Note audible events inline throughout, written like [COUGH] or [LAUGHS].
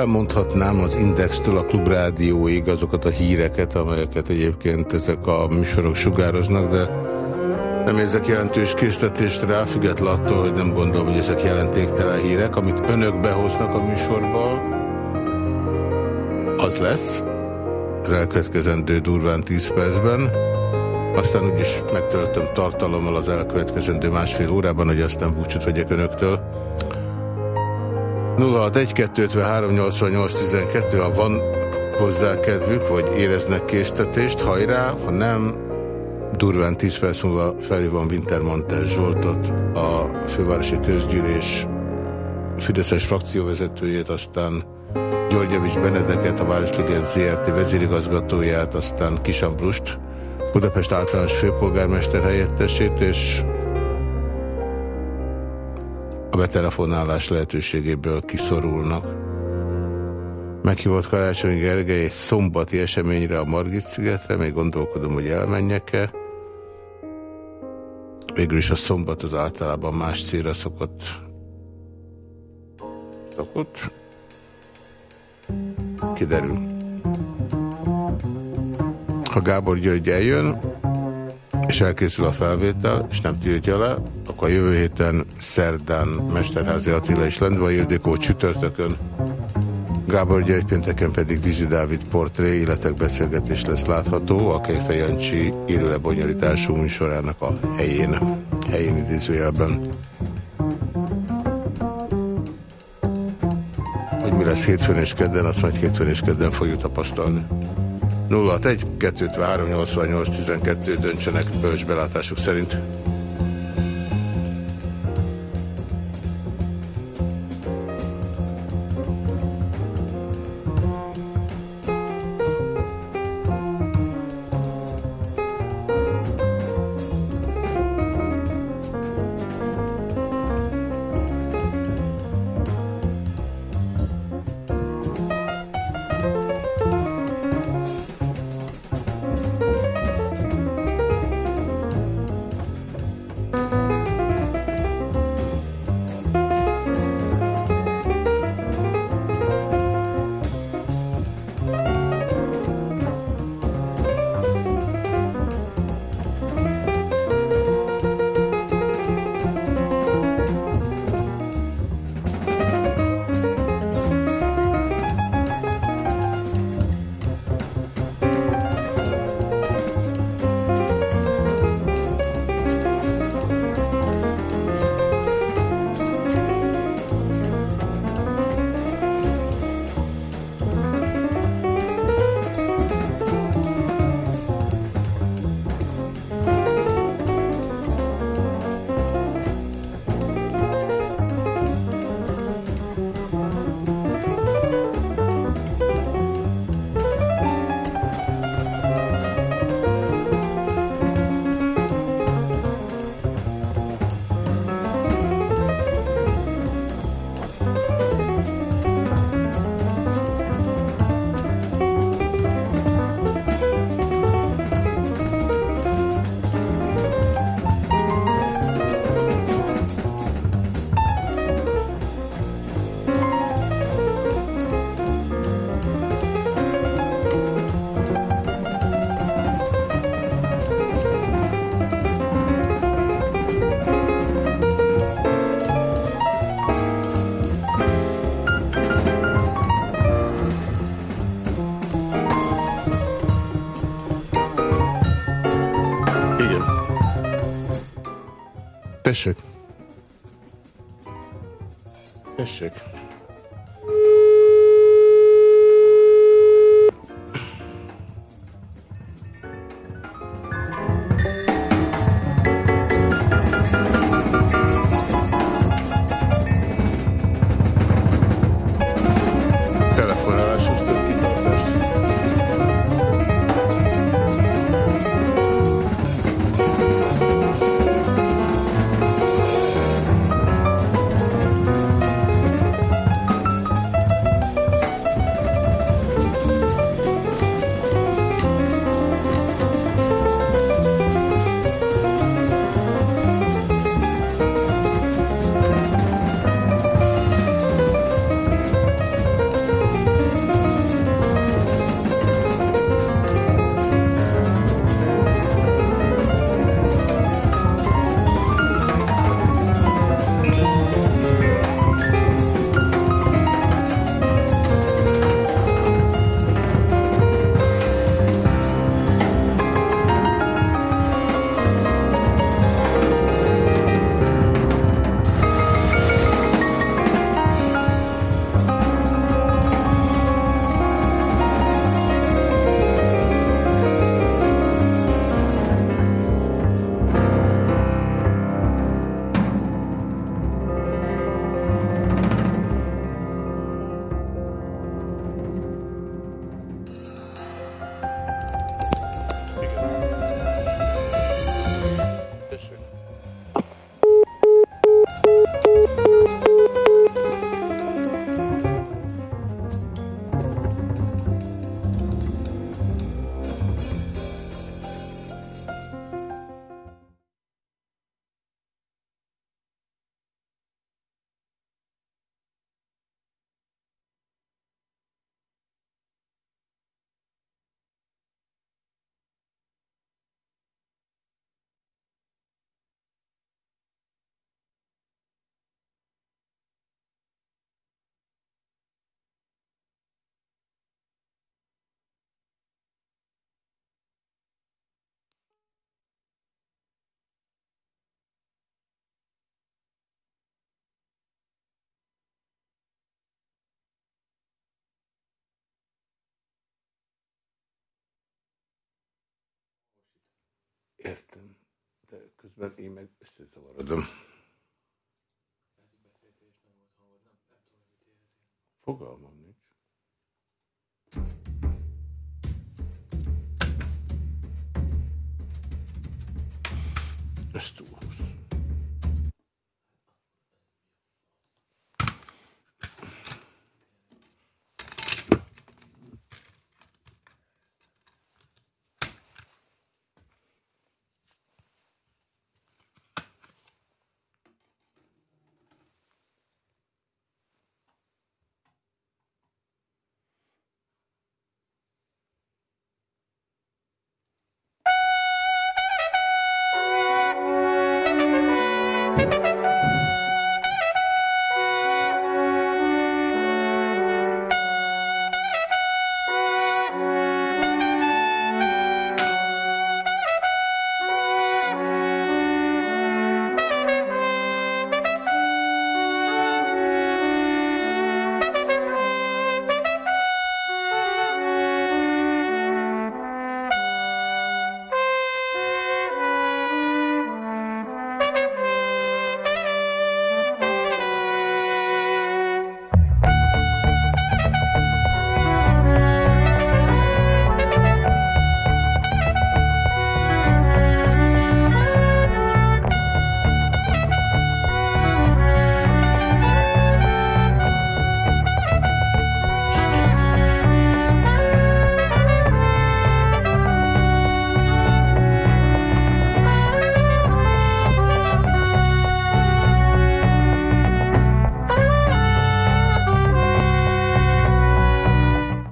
felmondhatnám az Indextől a Klubrádióig azokat a híreket, amelyeket egyébként ezek a műsorok sugároznak, de nem érzek jelentős készletést rá, függetlenül attól, hogy nem gondolom, hogy ezek jelentéktelen hírek. Amit önök behoznak a műsorba, az lesz az elkövetkezendő durván 10 percben. Aztán úgyis megtöltöm tartalommal az elkövetkezendő másfél órában, hogy aztán búcsút vegyek önöktől. 061-253-88-12, ha van hozzá kedvük, vagy éreznek késztetést, hajrá, ha nem, durván 10 perc múlva felhívom Wintermantel Zsoltot, a fővárosi közgyűlés Fideszes frakcióvezetőjét, aztán Györgyevics Benedeket, a Városliget ZRT vezérigazgatóját, aztán Kisambrust, Budapest általános főpolgármester helyettesét, és betelefonálás lehetőségéből kiszorulnak. Meghívott Karácsony Gergely egy szombati eseményre a Margit szigetre, még gondolkodom, hogy elmenjek-e. Végül is a szombat az általában más célra szokott. Szokott. Kiderül. Ha Gábor György eljön, és elkészül a felvétel, és nem tiltja le, akkor a jövő héten szerdán Mesterházi Attila és Lendvai Ildikó csütörtökön, Gábor György pénteken pedig Vizi Dávid portré, illetve beszélgetés lesz látható a Kejfej Jancsi élőlebonyolítású műsorának a helyén, helyén idézőjelben. Hogy mi lesz hétfőn és kedden, azt majd hétfőn és kedden fogjuk tapasztalni. 061 253 88 12 döntsenek bölcs belátásuk szerint. Tessék. Értem. De közben én meg összezavarodom. Fogalmam nincs. Ez túl hosszú.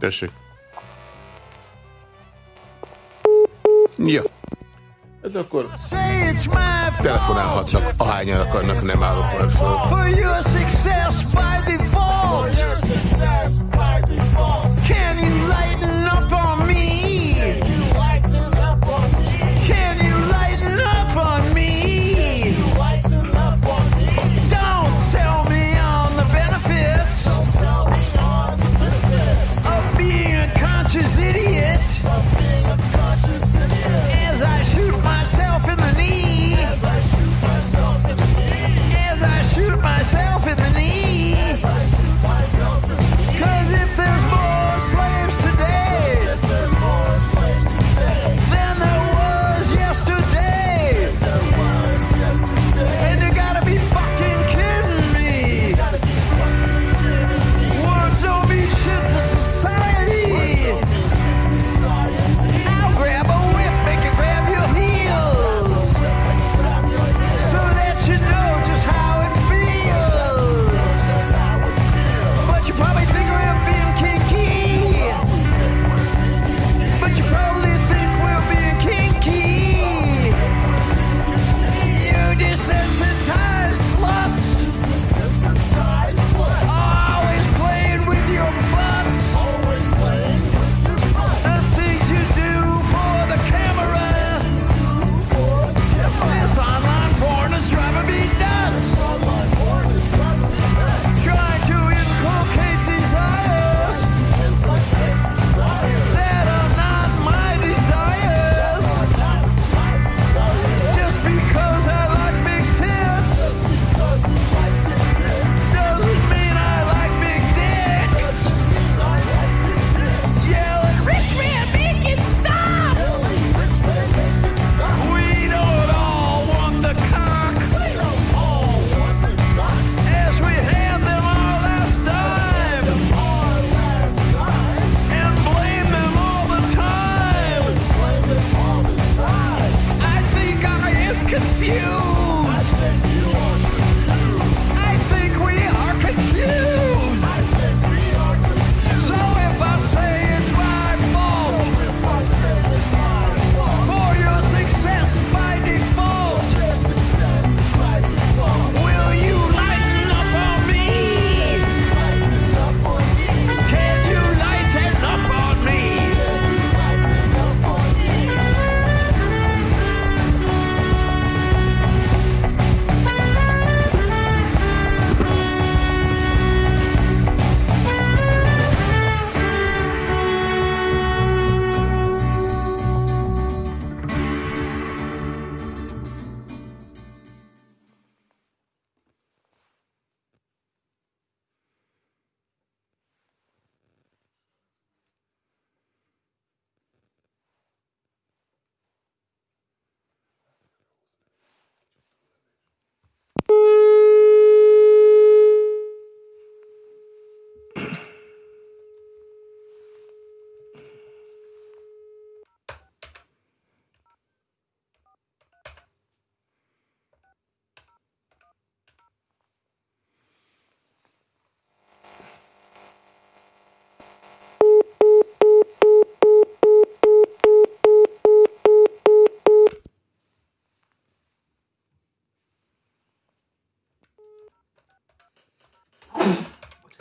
Tessék. Ja. Hát akkor telefonálhatnak, ahányan akarnak, nem állok már fel.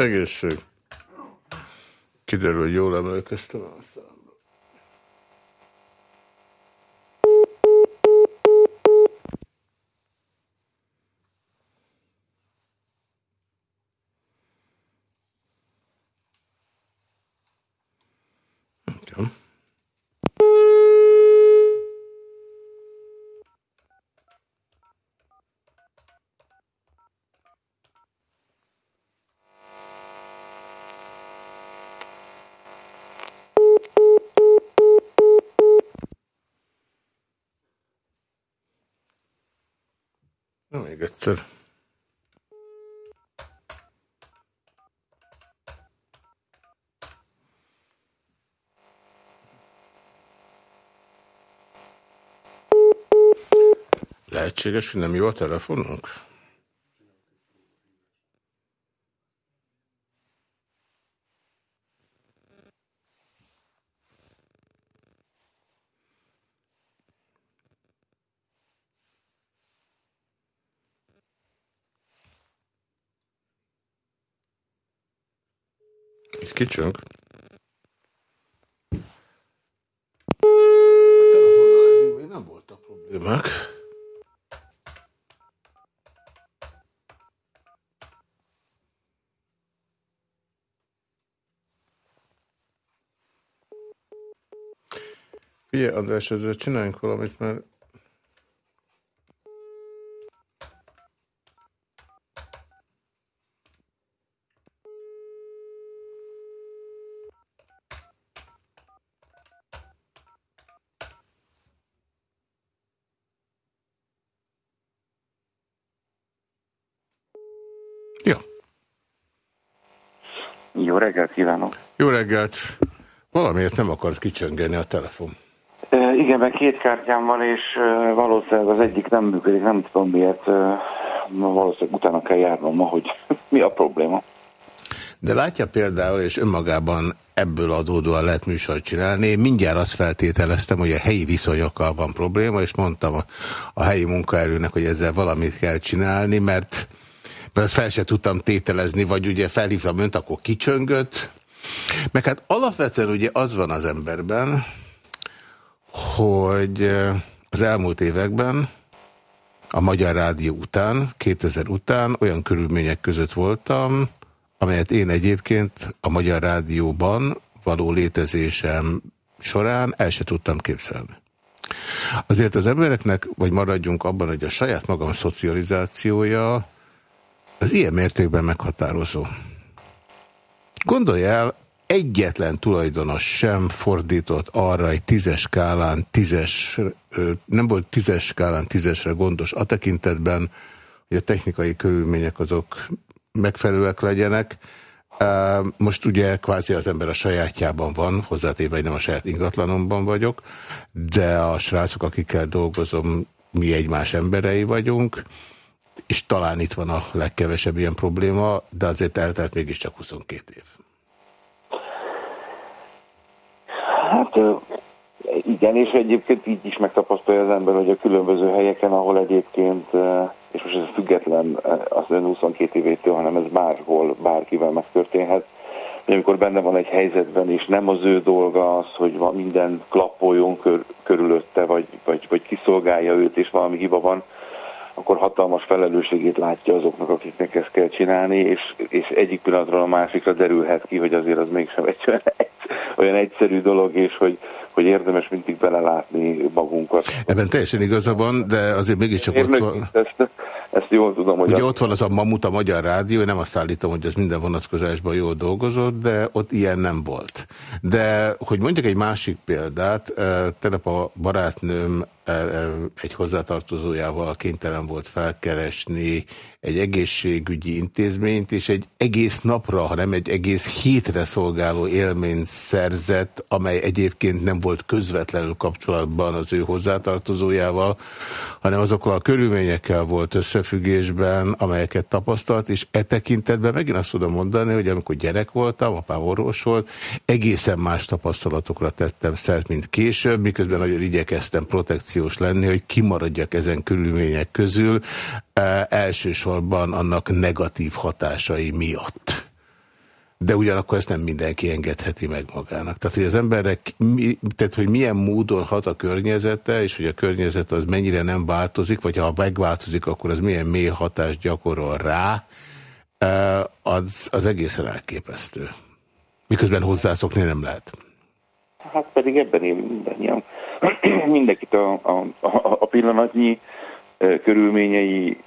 Egészség. Kiderül, hogy jól emlékeztem a számra. Lehetséges, hogy nem jó a telefonunk? Itt. A telefonnal még nem voltak problémák. Figyelj, András, ezzel csináljunk valamit, mert Jó reggelt kívánok! jó reggelt. Valamiért nem akart kicsöngeni a telefon. Igen, mert két kártyám van, és valószínűleg az egyik nem működik, nem tudom miért. Valószínűleg utána kell járnom ma, hogy [LAUGHS] mi a probléma. De látja például, és önmagában ebből adódóan lehet műsort csinálni. Én mindjárt azt feltételeztem, hogy a helyi viszonyokkal van probléma, és mondtam a, a helyi munkaerőnek, hogy ezzel valamit kell csinálni, mert, mert azt fel se tudtam tételezni, vagy ugye felhívtam önt, akkor kicsöngött. Meg hát alapvetően ugye az van az emberben, hogy az elmúlt években a Magyar Rádió után, 2000 után olyan körülmények között voltam, amelyet én egyébként a Magyar Rádióban való létezésem során el se tudtam képzelni. Azért az embereknek, vagy maradjunk abban, hogy a saját magam szocializációja az ilyen mértékben meghatározó. Gondolj el, egyetlen tulajdonos sem fordított arra egy tízes skálán tízes, nem volt tízes skálán tízesre gondos a tekintetben, hogy a technikai körülmények azok megfelelőek legyenek. Most ugye kvázi az ember a sajátjában van, hozzátéve, hogy nem a saját ingatlanomban vagyok, de a srácok, akikkel dolgozom, mi egymás emberei vagyunk, és talán itt van a legkevesebb ilyen probléma, de azért eltelt mégiscsak 22 év. Hát igen, és egyébként így is megtapasztalja az ember, hogy a különböző helyeken, ahol egyébként, és most ez független az ön 22 évétől, hanem ez máshol bárkivel megtörténhet, hogy amikor benne van egy helyzetben, és nem az ő dolga az, hogy minden klappoljon kör, körülötte, vagy, vagy, vagy kiszolgálja őt, és valami hiba van, akkor hatalmas felelősségét látja azoknak, akiknek ezt kell csinálni, és, és egyik pillanatról a másikra derülhet ki, hogy azért az mégsem egy egy, olyan egyszerű dolog, és hogy, hogy érdemes mindig belelátni magunkat. Ebben teljesen igaza van, de azért mégiscsak ott Érnek, van... ezt, ezt jól tudom, hogy Ugye ott van az a Mamut, a Magyar Rádió, én nem azt állítom, hogy az minden vonatkozásban jól dolgozott, de ott ilyen nem volt. De, hogy mondjak egy másik példát, eh, tegnap a barátnőm eh, eh, egy hozzátartozójával kénytelen volt felkeresni egy egészségügyi intézményt, és egy egész napra, hanem egy egész hétre szolgáló élményt szerzett, amely egyébként nem volt közvetlenül kapcsolatban az ő hozzátartozójával, hanem azokkal a körülményekkel volt összefüggésben, amelyeket tapasztalt, és e tekintetben megint azt tudom mondani, hogy amikor gyerek voltam, apám orvos volt, egészen más tapasztalatokra tettem szert, mint később, miközben nagyon igyekeztem protekciós lenni, hogy kimaradjak ezen körülmények közül, e, elsősorban annak negatív hatásai miatt. de ugyanakkor ezt nem mindenki engedheti meg magának. Tehát, hogy az emberek, tehát, hogy milyen módon hat a környezete, és hogy a környezet az mennyire nem változik, vagy ha megváltozik, akkor az milyen mély hatást gyakorol rá, az, az egészen elképesztő. Miközben hozzászokni nem lehet. Hát pedig ebben én mindannyian. [CLEARS THROAT] Mindenkit a, a, a, a pillanatnyi körülményei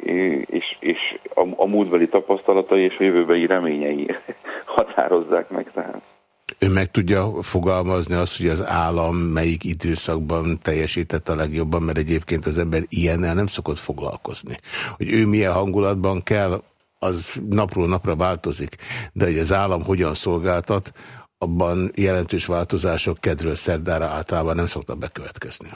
és, és a, a múltbeli tapasztalatai és a jövőbeli reményei [LAUGHS] határozzák meg tehát. Ön meg tudja fogalmazni azt, hogy az állam melyik időszakban teljesített a legjobban, mert egyébként az ember ilyennel nem szokott foglalkozni. Hogy ő milyen hangulatban kell, az napról napra változik, de hogy az állam hogyan szolgáltat, abban jelentős változások kedről szerdára általában nem szoktak bekövetkezni.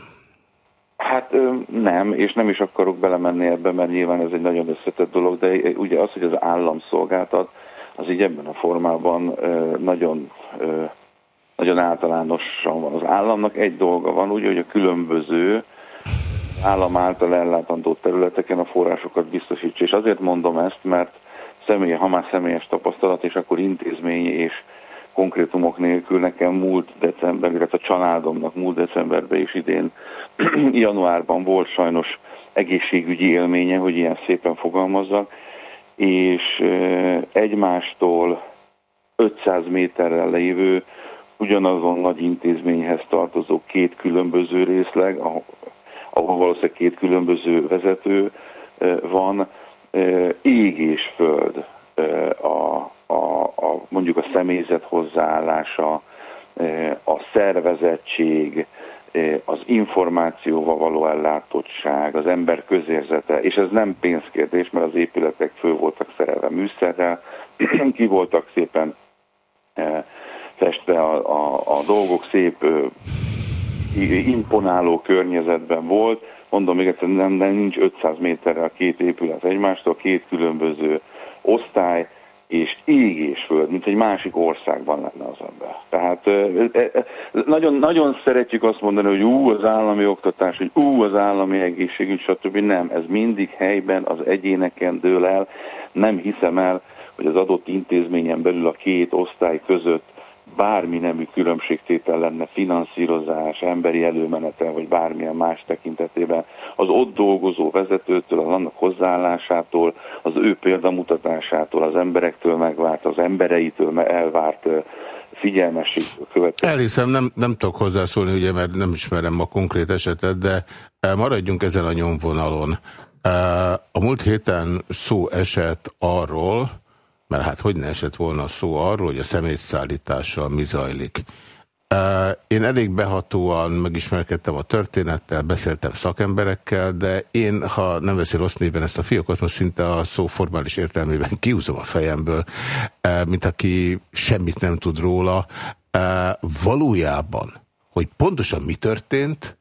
Nem, és nem is akarok belemenni ebbe, mert nyilván ez egy nagyon összetett dolog, de ugye az, hogy az állam szolgáltat, az így ebben a formában nagyon, nagyon általánosan van. Az államnak egy dolga van, ugye, hogy a különböző állam által ellátandó területeken a forrásokat biztosítsa. És azért mondom ezt, mert személy, ha már személyes tapasztalat, és akkor intézmény és konkrétumok nélkül nekem múlt december, illetve a családomnak múlt decemberben és idén [CLEARS THROAT] januárban volt sajnos egészségügyi élménye, hogy ilyen szépen fogalmazzak, és egymástól 500 méterrel lévő ugyanazon nagy intézményhez tartozó két különböző részleg, ahol valószínűleg két különböző vezető van, ég és föld a, a, a, mondjuk a személyzet hozzáállása, a szervezettség, az információval való ellátottság, az ember közérzete, és ez nem pénzkérdés, mert az épületek föl voltak szerelve műszerrel, [CLEARS THROAT] ki voltak szépen festve a, a, a dolgok szép imponáló környezetben volt. Mondom még egyszer, nem, nem nincs 500 méterrel két épület egymástól, két különböző osztály, és ég és föld, mint egy másik országban lenne az ember. Tehát nagyon, nagyon szeretjük azt mondani, hogy ú, az állami oktatás, hogy ú, az állami egészségügy, stb. Nem, ez mindig helyben az egyéneken dől el. Nem hiszem el, hogy az adott intézményen belül a két osztály között bármi nemű különbségtétel lenne finanszírozás, emberi előmenete, vagy bármilyen más tekintetében, az ott dolgozó vezetőtől, az annak hozzáállásától, az ő példamutatásától, az emberektől megvárt, az embereitől elvárt figyelmesség következő. Elhiszem, nem, nem tudok hozzászólni, ugye, mert nem ismerem a konkrét esetet, de maradjunk ezen a nyomvonalon. A múlt héten szó esett arról, mert hát hogy ne esett volna szó arról, hogy a személyszállítással mi zajlik. Én elég behatóan megismerkedtem a történettel, beszéltem szakemberekkel, de én, ha nem veszi rossz néven ezt a fiókot, most szinte a szó formális értelmében kiúzom a fejemből, mint aki semmit nem tud róla. Valójában, hogy pontosan mi történt,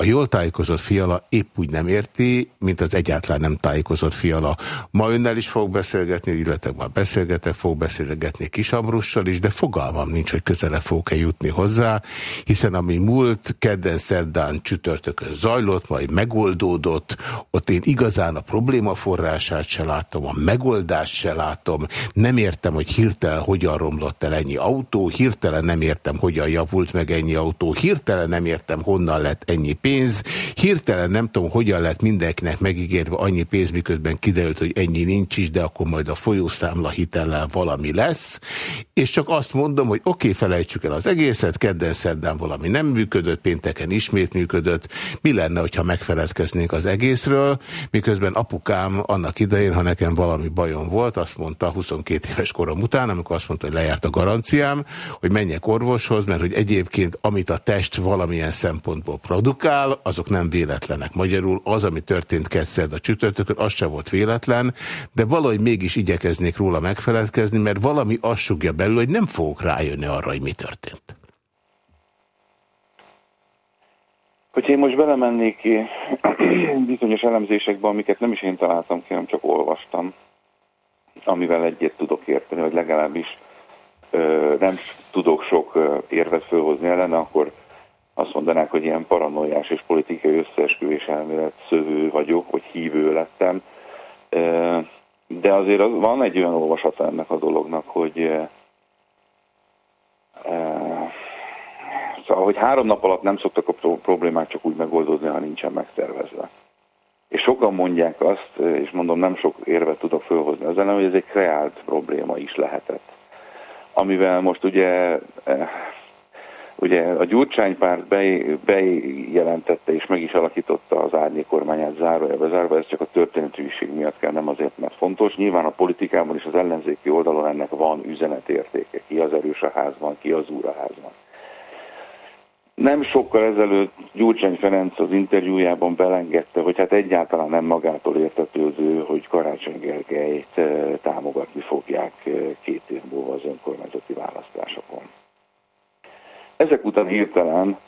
a jól tájékozott fiala épp úgy nem érti, mint az egyáltalán nem tájékozott fiala. Ma önnel is fog beszélgetni, illetve már beszélgetek, fog beszélgetni Kisamrussal is, de fogalmam nincs, hogy közele fogok-e jutni hozzá, hiszen ami múlt kedden, szerdán, csütörtökön zajlott, majd megoldódott, ott én igazán a probléma forrását se látom, a megoldást se látom, nem értem, hogy hirtelen hogyan romlott el ennyi autó, hirtelen nem értem, hogyan javult meg ennyi autó, hirtelen nem értem, honnan lett ennyi pénz, pénz. Hirtelen nem tudom, hogyan lett mindenkinek megígérve annyi pénz, miközben kiderült, hogy ennyi nincs is, de akkor majd a folyószámla hitellel valami lesz. És csak azt mondom, hogy oké, okay, felejtsük el az egészet, kedden szerdán valami nem működött, pénteken ismét működött. Mi lenne, hogyha megfeledkeznénk az egészről, miközben apukám annak idején, ha nekem valami bajom volt, azt mondta 22 éves korom után, amikor azt mondta, hogy lejárt a garanciám, hogy menjek orvoshoz, mert hogy egyébként amit a test valamilyen szempontból produkál, áll, azok nem véletlenek. Magyarul az, ami történt ketszed a csütörtökön, az sem volt véletlen, de valahogy mégis igyekeznék róla megfeledkezni, mert valami azt sugja belül, hogy nem fogok rájönni arra, hogy mi történt. Hogyha én most belemennék [CLEARS THROAT] bizonyos elemzésekbe, amiket nem is én találtam ki, hanem csak olvastam, amivel egyet tudok érteni, vagy legalábbis ö, nem tudok sok érvet fölhozni ellene, akkor azt mondanák, hogy ilyen paranoiás és politikai összeesküvés elmélet szövő vagyok, hogy hívő lettem. De azért van egy olyan olvasata ennek a dolognak, hogy szóval, hogy három nap alatt nem szoktak a problémák csak úgy megoldódni, ha nincsen megtervezve. És sokan mondják azt, és mondom, nem sok érvet tudok fölhozni az ellen, hogy ez egy kreált probléma is lehetett. Amivel most ugye Ugye a Gyurcsány párt bejelentette és meg is alakította az árnyék kormányát zárójelbe zárva, ez csak a történetűség miatt kell, nem azért, mert fontos. Nyilván a politikában és az ellenzéki oldalon ennek van üzenetértéke. Ki az erős a házban, ki az úr a házban. Nem sokkal ezelőtt Gyurcsány Ferenc az interjújában belengedte, hogy hát egyáltalán nem magától értetődő, hogy Karácsony Gergelyt eh, támogatni fogják eh, két év múlva az önkormányzati választásokon. Ezek után hirtelen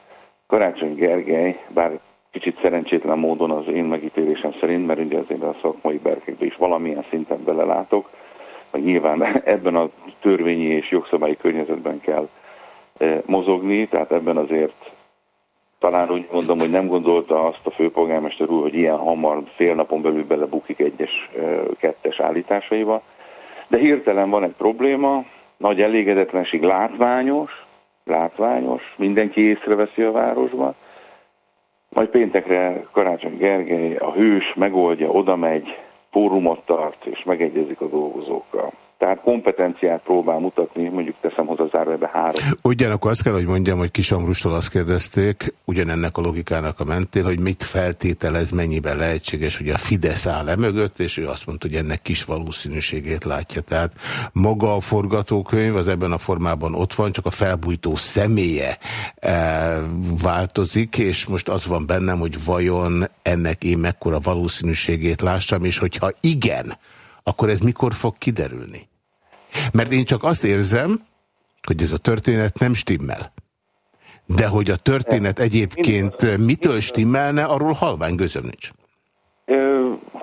Karácsony Gergely, bár kicsit szerencsétlen módon az én megítélésem szerint, mert ugye azért a szakmai berkekbe is valamilyen szinten belelátok, hogy nyilván [LAUGHS] ebben a törvényi és jogszabályi környezetben kell eh, mozogni, tehát ebben azért talán úgy mondom, hogy nem gondolta azt a főpolgármester úr, hogy ilyen hamar fél napon belül belebukik egyes eh, kettes állításaiba, de hirtelen van egy probléma, nagy elégedetlenség látványos, látványos, mindenki észreveszi a városban, majd péntekre Karácsony Gergely, a hős megoldja, oda megy, fórumot tart, és megegyezik a dolgozókkal. Tehát kompetenciát próbál mutatni, mondjuk teszem hozzá zárójelbe három. Ugyanakkor azt kell, hogy mondjam, hogy Kis Ambrustól azt kérdezték, ugyanennek a logikának a mentén, hogy mit feltételez, mennyiben lehetséges, hogy a Fidesz áll e mögött, és ő azt mondta, hogy ennek kis valószínűségét látja. Tehát maga a forgatókönyv az ebben a formában ott van, csak a felbújtó személye e, változik, és most az van bennem, hogy vajon ennek én mekkora valószínűségét lássam, és hogyha igen, akkor ez mikor fog kiderülni? Mert én csak azt érzem, hogy ez a történet nem stimmel. De hogy a történet egyébként mitől stimmelne, arról halvány gözöm nincs.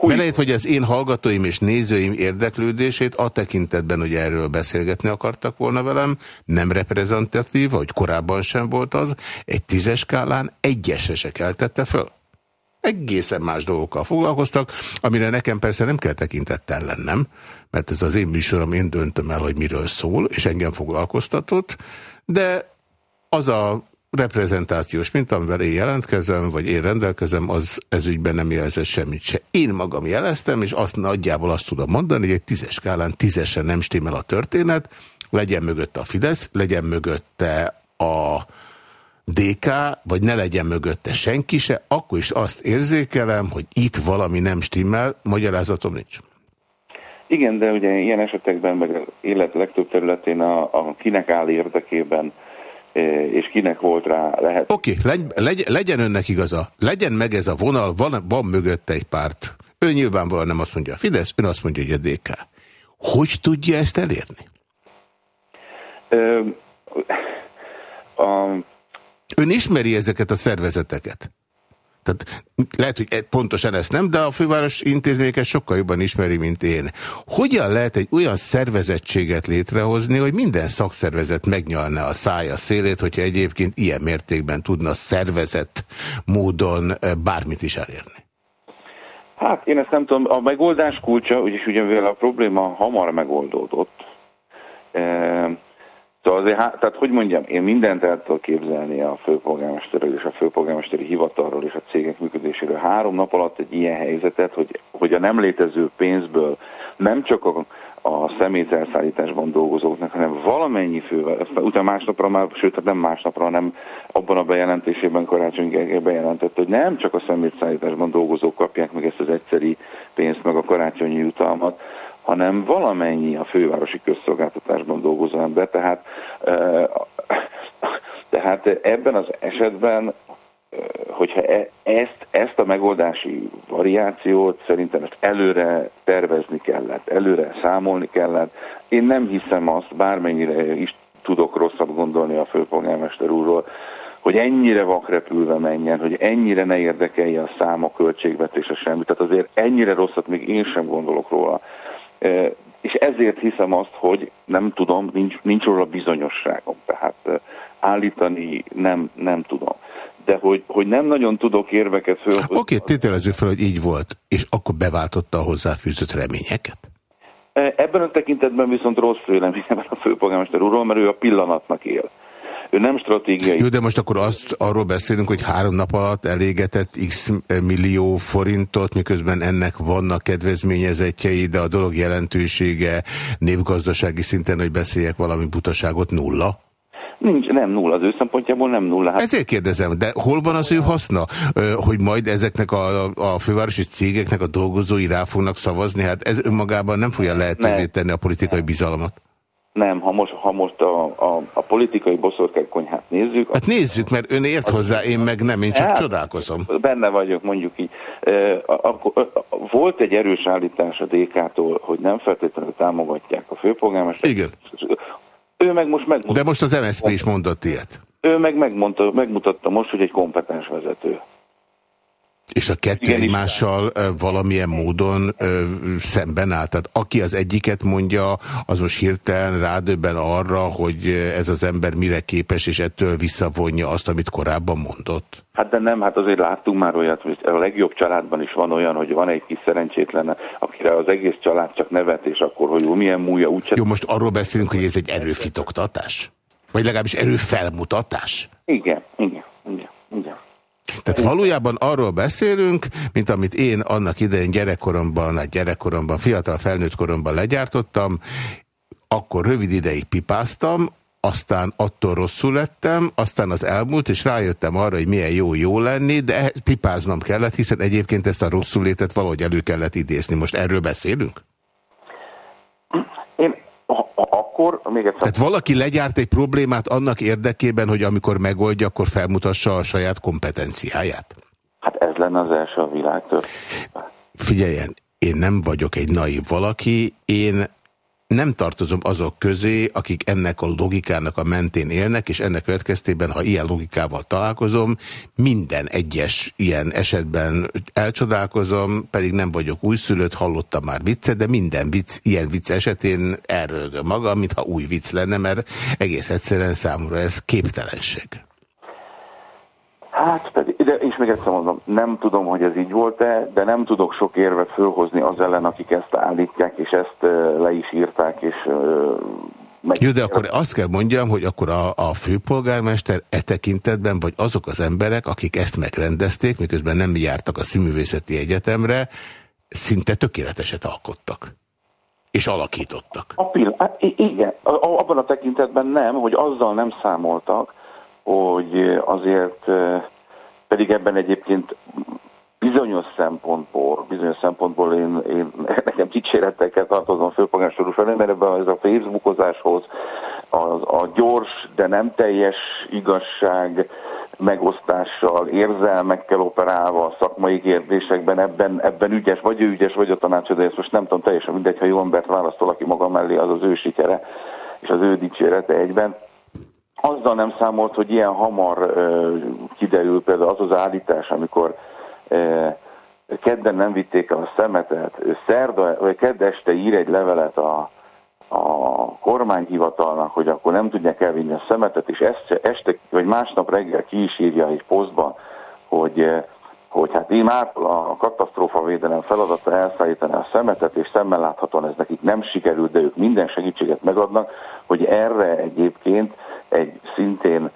Belejött, hogy az én hallgatóim és nézőim érdeklődését a tekintetben, hogy erről beszélgetni akartak volna velem, nem reprezentatív, hogy korábban sem volt az, egy tízes skálán egyesre se keltette föl. Egészen más dolgokkal foglalkoztak, amire nekem persze nem kell tekintettel lennem, mert ez az én műsorom, én döntöm el, hogy miről szól, és engem foglalkoztatott, de az a reprezentációs mint amivel én jelentkezem, vagy én rendelkezem, az ezügyben nem jelzett semmit se. Én magam jeleztem, és azt nagyjából azt tudom mondani, hogy egy tízes skálán tízesen nem stimmel a történet, legyen mögötte a Fidesz, legyen mögötte a DK, vagy ne legyen mögötte senki se, akkor is azt érzékelem, hogy itt valami nem stimmel, magyarázatom nincs. Igen, de ugye ilyen esetekben, meg élet legtöbb területén a, a kinek áll érdekében, e, és kinek volt rá lehet. Oké, okay, legy, legyen önnek igaza. Legyen meg ez a vonal, van, van mögötte egy párt. Ő nyilvánvalóan nem azt mondja a Fidesz, ön azt mondja, hogy a DK. Hogy tudja ezt elérni? Ö, a, Ön ismeri ezeket a szervezeteket? Tehát lehet, hogy pontosan ezt nem, de a főváros intézményeket sokkal jobban ismeri, mint én. Hogyan lehet egy olyan szervezettséget létrehozni, hogy minden szakszervezet megnyalna a szája szélét, hogyha egyébként ilyen mértékben tudna szervezett módon eh, bármit is elérni? Hát én ezt nem tudom, a megoldás kulcsa, úgyis ugye a probléma hamar megoldódott, eh, Szóval azért, tehát hogy mondjam, én mindent el tudok képzelni a főpolgármesterről és a főpolgármesteri hivatalról és a cégek működéséről. Három nap alatt egy ilyen helyzetet, hogy, hogy a nem létező pénzből nem csak a, a személytelszállításban dolgozóknak, hanem valamennyi fővel, utána másnapra már, sőt, hát nem másnapra, hanem abban a bejelentésében Karácsony Gergely bejelentett, hogy nem csak a személyszállításban dolgozók kapják meg ezt az egyszeri pénzt, meg a karácsonyi jutalmat, hanem valamennyi a fővárosi közszolgáltatásban dolgozó ember. Tehát, tehát ebben az esetben hogyha e, ezt, ezt a megoldási variációt szerintem ezt előre tervezni kellett, előre számolni kellett. Én nem hiszem azt, bármennyire is tudok rosszat gondolni a főpolgármester úrról, hogy ennyire vakrepülve menjen, hogy ennyire ne érdekelje a szám, a költségvetése semmit. Tehát azért ennyire rosszat még én sem gondolok róla. És ezért hiszem azt, hogy nem tudom, nincs, nincs róla bizonyosságom, tehát állítani nem, nem tudom. De hogy, hogy nem nagyon tudok érveket föl... Oké, okay, tételezzük fel, hogy így volt, és akkor beváltotta a hozzáfűzött reményeket? Ebben a tekintetben viszont rossz véleményem a főpolgármester úrról, mert ő a pillanatnak él. Ő nem stratégiai. Jó, de most akkor azt arról beszélünk, hogy három nap alatt elégetett x millió forintot, miközben ennek vannak kedvezményezetjei, de a dolog jelentősége népgazdasági szinten, hogy beszéljek valami butaságot, nulla? Nincs, nem nulla, az ő szempontjából nem nulla. Hát... Ezért kérdezem, de hol van az ő haszna, hogy majd ezeknek a, a fővárosi cégeknek a dolgozói rá fognak szavazni? Hát ez önmagában nem fogja lehetővé tenni a politikai bizalmat. Nem, ha most, ha most a, a, a politikai boszorkánykonyhát nézzük... Hát nézzük, mert ön ért hozzá, én meg nem, én csak hát, csodálkozom. Benne vagyok, mondjuk így. E, akkor, volt egy erős állítás a DK-tól, hogy nem feltétlenül támogatják a főpolgármester. Igen. Ő meg most megmutatta. De most az MSZP is mondott ilyet. Ő meg megmondta, megmutatta most, hogy egy kompetens vezető. És a kettő Igen, egymással is. valamilyen módon ö, szemben áll. Tehát aki az egyiket mondja, az most hirtelen rádöbben arra, hogy ez az ember mire képes, és ettől visszavonja azt, amit korábban mondott. Hát de nem, hát azért láttunk már olyat, hogy a legjobb családban is van olyan, hogy van egy kis szerencsétlen, akire az egész család csak nevet, és akkor, hogy jó, milyen múlja, úgyse... Jó, most arról beszélünk, hogy ez egy erőfitoktatás? Vagy legalábbis erőfelmutatás? Igen, igen, igen, igen. Tehát valójában arról beszélünk, mint amit én annak idején gyerekkoromban, hát gyerekkoromban, fiatal felnőtt koromban legyártottam, akkor rövid ideig pipáztam, aztán attól rosszul lettem, aztán az elmúlt, és rájöttem arra, hogy milyen jó jó lenni, de pipáznom kellett, hiszen egyébként ezt a rosszul létet valahogy elő kellett idézni. Most erről beszélünk? Én akkor még egyszer... Tehát valaki legyárt egy problémát annak érdekében, hogy amikor megoldja, akkor felmutassa a saját kompetenciáját? Hát ez lenne az első a világtől. Figyeljen, én nem vagyok egy naív valaki, én nem tartozom azok közé, akik ennek a logikának a mentén élnek, és ennek következtében, ha ilyen logikával találkozom, minden egyes ilyen esetben elcsodálkozom, pedig nem vagyok újszülött, hallottam már viccet, de minden vicc, ilyen vicc esetén elrögöm magam, mintha új vicc lenne, mert egész egyszerűen számomra ez képtelenség. Hát pedig, és még egyszer mondom, nem tudom, hogy ez így volt-e, de nem tudok sok érvet fölhozni az ellen, akik ezt állítják, és ezt le is írták, és meg... Jó, de akkor azt kell mondjam, hogy akkor a, a főpolgármester e tekintetben, vagy azok az emberek, akik ezt megrendezték, miközben nem jártak a Színművészeti Egyetemre, szinte tökéleteset alkottak. És alakítottak. A pill hát igen, abban a tekintetben nem, hogy azzal nem számoltak, hogy azért pedig ebben egyébként bizonyos szempontból, bizonyos szempontból én, én [LAUGHS] nekem dicséretekkel tartozom főpolgársorú felé, mert ebben ez a facebookozáshoz, az, a gyors, de nem teljes igazság megosztással, érzelmekkel operálva, szakmai kérdésekben ebben, ebben ügyes, vagy ő ügyes, vagy a tanácsadó, ezt most nem tudom, teljesen mindegy, ha jó embert választol, aki maga mellé, az az ő sikere, és az ő dicsérete egyben azzal nem számolt, hogy ilyen hamar kiderül például az az állítás, amikor kedden nem vitték el a szemetet, szerda, vagy kedd este ír egy levelet a, a kormányhivatalnak, hogy akkor nem tudják elvinni a szemetet, és este, este vagy másnap reggel ki is írja egy posztban, hogy hogy hát én már a katasztrófa védelem feladata elszállítani a szemetet, és szemmel láthatóan ez nekik nem sikerült, de ők minden segítséget megadnak, hogy erre egyébként egy szintén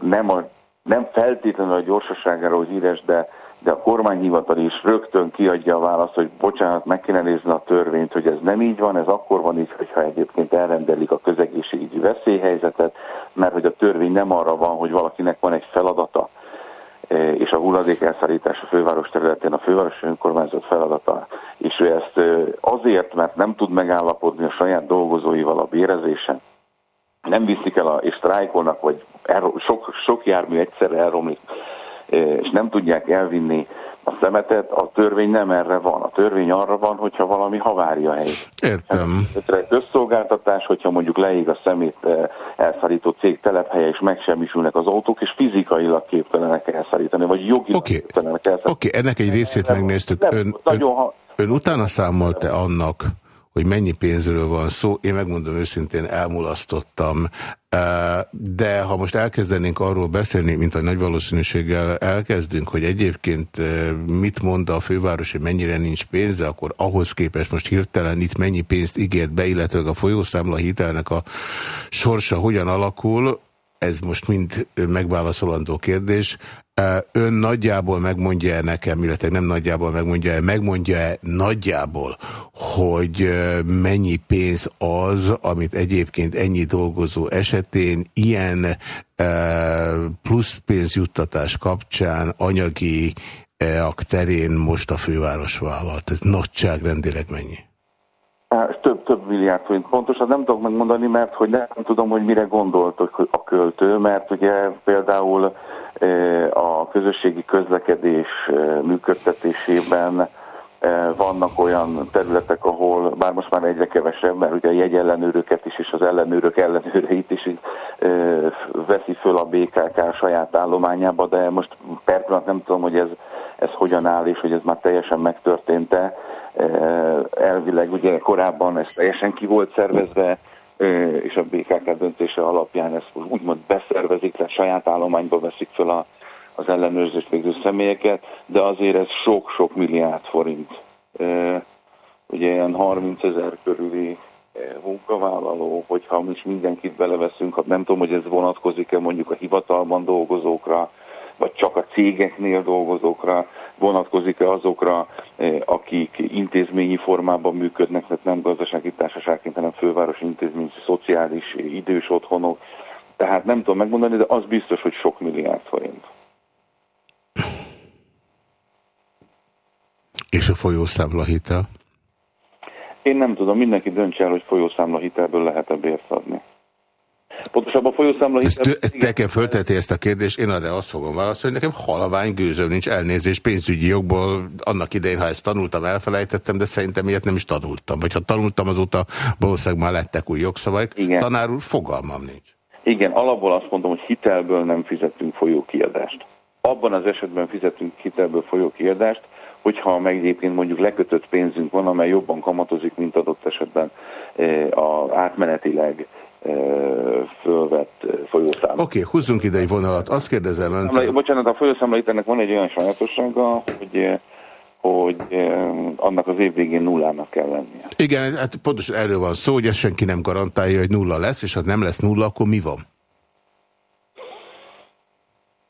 nem, a, nem feltétlenül a gyorsaságáról híres, de, de a kormányhivatal is rögtön kiadja a választ, hogy bocsánat, meg kéne nézni a törvényt, hogy ez nem így van, ez akkor van így, hogyha egyébként elrendelik a közegészségügyi veszélyhelyzetet, mert hogy a törvény nem arra van, hogy valakinek van egy feladata, és a hulladék elszállítás a főváros területén a fővárosi önkormányzat feladata, és ő ezt azért, mert nem tud megállapodni a saját dolgozóival a bérezésen, nem viszik el, a, és sztrájkolnak, vagy el, sok, sok jármű egyszerre elromlik, és nem tudják elvinni a szemetet, a törvény nem erre van. A törvény arra van, hogyha valami havária hely. Értem. Közszolgáltatás, hogyha mondjuk leég a szemét elszállító cég telephelye, és megsemmisülnek az autók, és fizikailag képtelenek elszállítani, vagy jogilag okay. képtelenek elszállítani. Oké, okay, ennek egy részét megnéztük. ön, ön, ön utána számolt-e annak, hogy mennyi pénzről van szó, én megmondom őszintén elmulasztottam, de ha most elkezdenénk arról beszélni, mint a nagy valószínűséggel elkezdünk, hogy egyébként mit mond a főváros, hogy mennyire nincs pénze, akkor ahhoz képest most hirtelen itt mennyi pénzt ígért be, illetve a folyószámla hitelnek a sorsa hogyan alakul, ez most mind megválaszolandó kérdés. Ön nagyjából megmondja -e nekem, illetve nem nagyjából megmondja -e, megmondja -e nagyjából, hogy mennyi pénz az, amit egyébként ennyi dolgozó esetén ilyen plusz pénzjuttatás kapcsán anyagi terén most a főváros vállalt. Ez nagyságrendileg mennyi? Több, több milliárd forint. Pontosan nem tudok megmondani, mert hogy nem tudom, hogy mire gondolt a költő, mert ugye például a közösségi közlekedés működtetésében vannak olyan területek, ahol bár most már egyre kevesebb, mert ugye a jegyellenőröket is és az ellenőrök ellenőreit is veszi föl a BKK saját állományába, de most per nem tudom, hogy ez, ez hogyan áll, és hogy ez már teljesen megtörtént-e. Elvileg ugye korábban ez teljesen ki volt szervezve, és a BKK döntése alapján ezt úgymond beszervezik, tehát saját állományba veszik fel a, az ellenőrzést végző személyeket, de azért ez sok-sok milliárd forint. Ugye ilyen 30 ezer körüli munkavállaló, hogyha is mindenkit beleveszünk, nem tudom, hogy ez vonatkozik-e mondjuk a hivatalban dolgozókra, vagy csak a cégeknél dolgozókra, vonatkozik-e azokra, eh, akik intézményi formában működnek, tehát nem gazdasági társaságként, hanem fővárosi intézményi, szociális, idős otthonok. Tehát nem tudom megmondani, de az biztos, hogy sok milliárd forint. És a folyószámla hitel? Én nem tudom, mindenki döntse el, hogy folyószámla hitelből lehet-e bért adni. Pontosabban a folyószámla. Ezt, ezt nekem fölteti ezt a kérdést, én arra azt fogom válaszolni, nekem halvány gőzöm nincs elnézés pénzügyi jogból. Annak idején, ha ezt tanultam, elfelejtettem, de szerintem ilyet nem is tanultam. Vagy ha tanultam, azóta valószínűleg már lettek új jogszavak. Igen. Tanár úr, fogalmam nincs. Igen, alapból azt mondom, hogy hitelből nem fizettünk folyókiadást. Abban az esetben fizetünk hitelből folyókiadást, hogyha meg egyébként mondjuk lekötött pénzünk van, amely jobban kamatozik, mint adott esetben eh, a átmenetileg fölvett folyószám. Oké, okay, húzzunk ide egy vonalat. Azt kérdezem önt... Bocsánat, a folyószámla van egy olyan sajátossága, hogy hogy annak az év végén nullának kell lennie. Igen, hát pontosan erről van szó, hogy ezt senki nem garantálja, hogy nulla lesz, és ha nem lesz nulla, akkor mi van?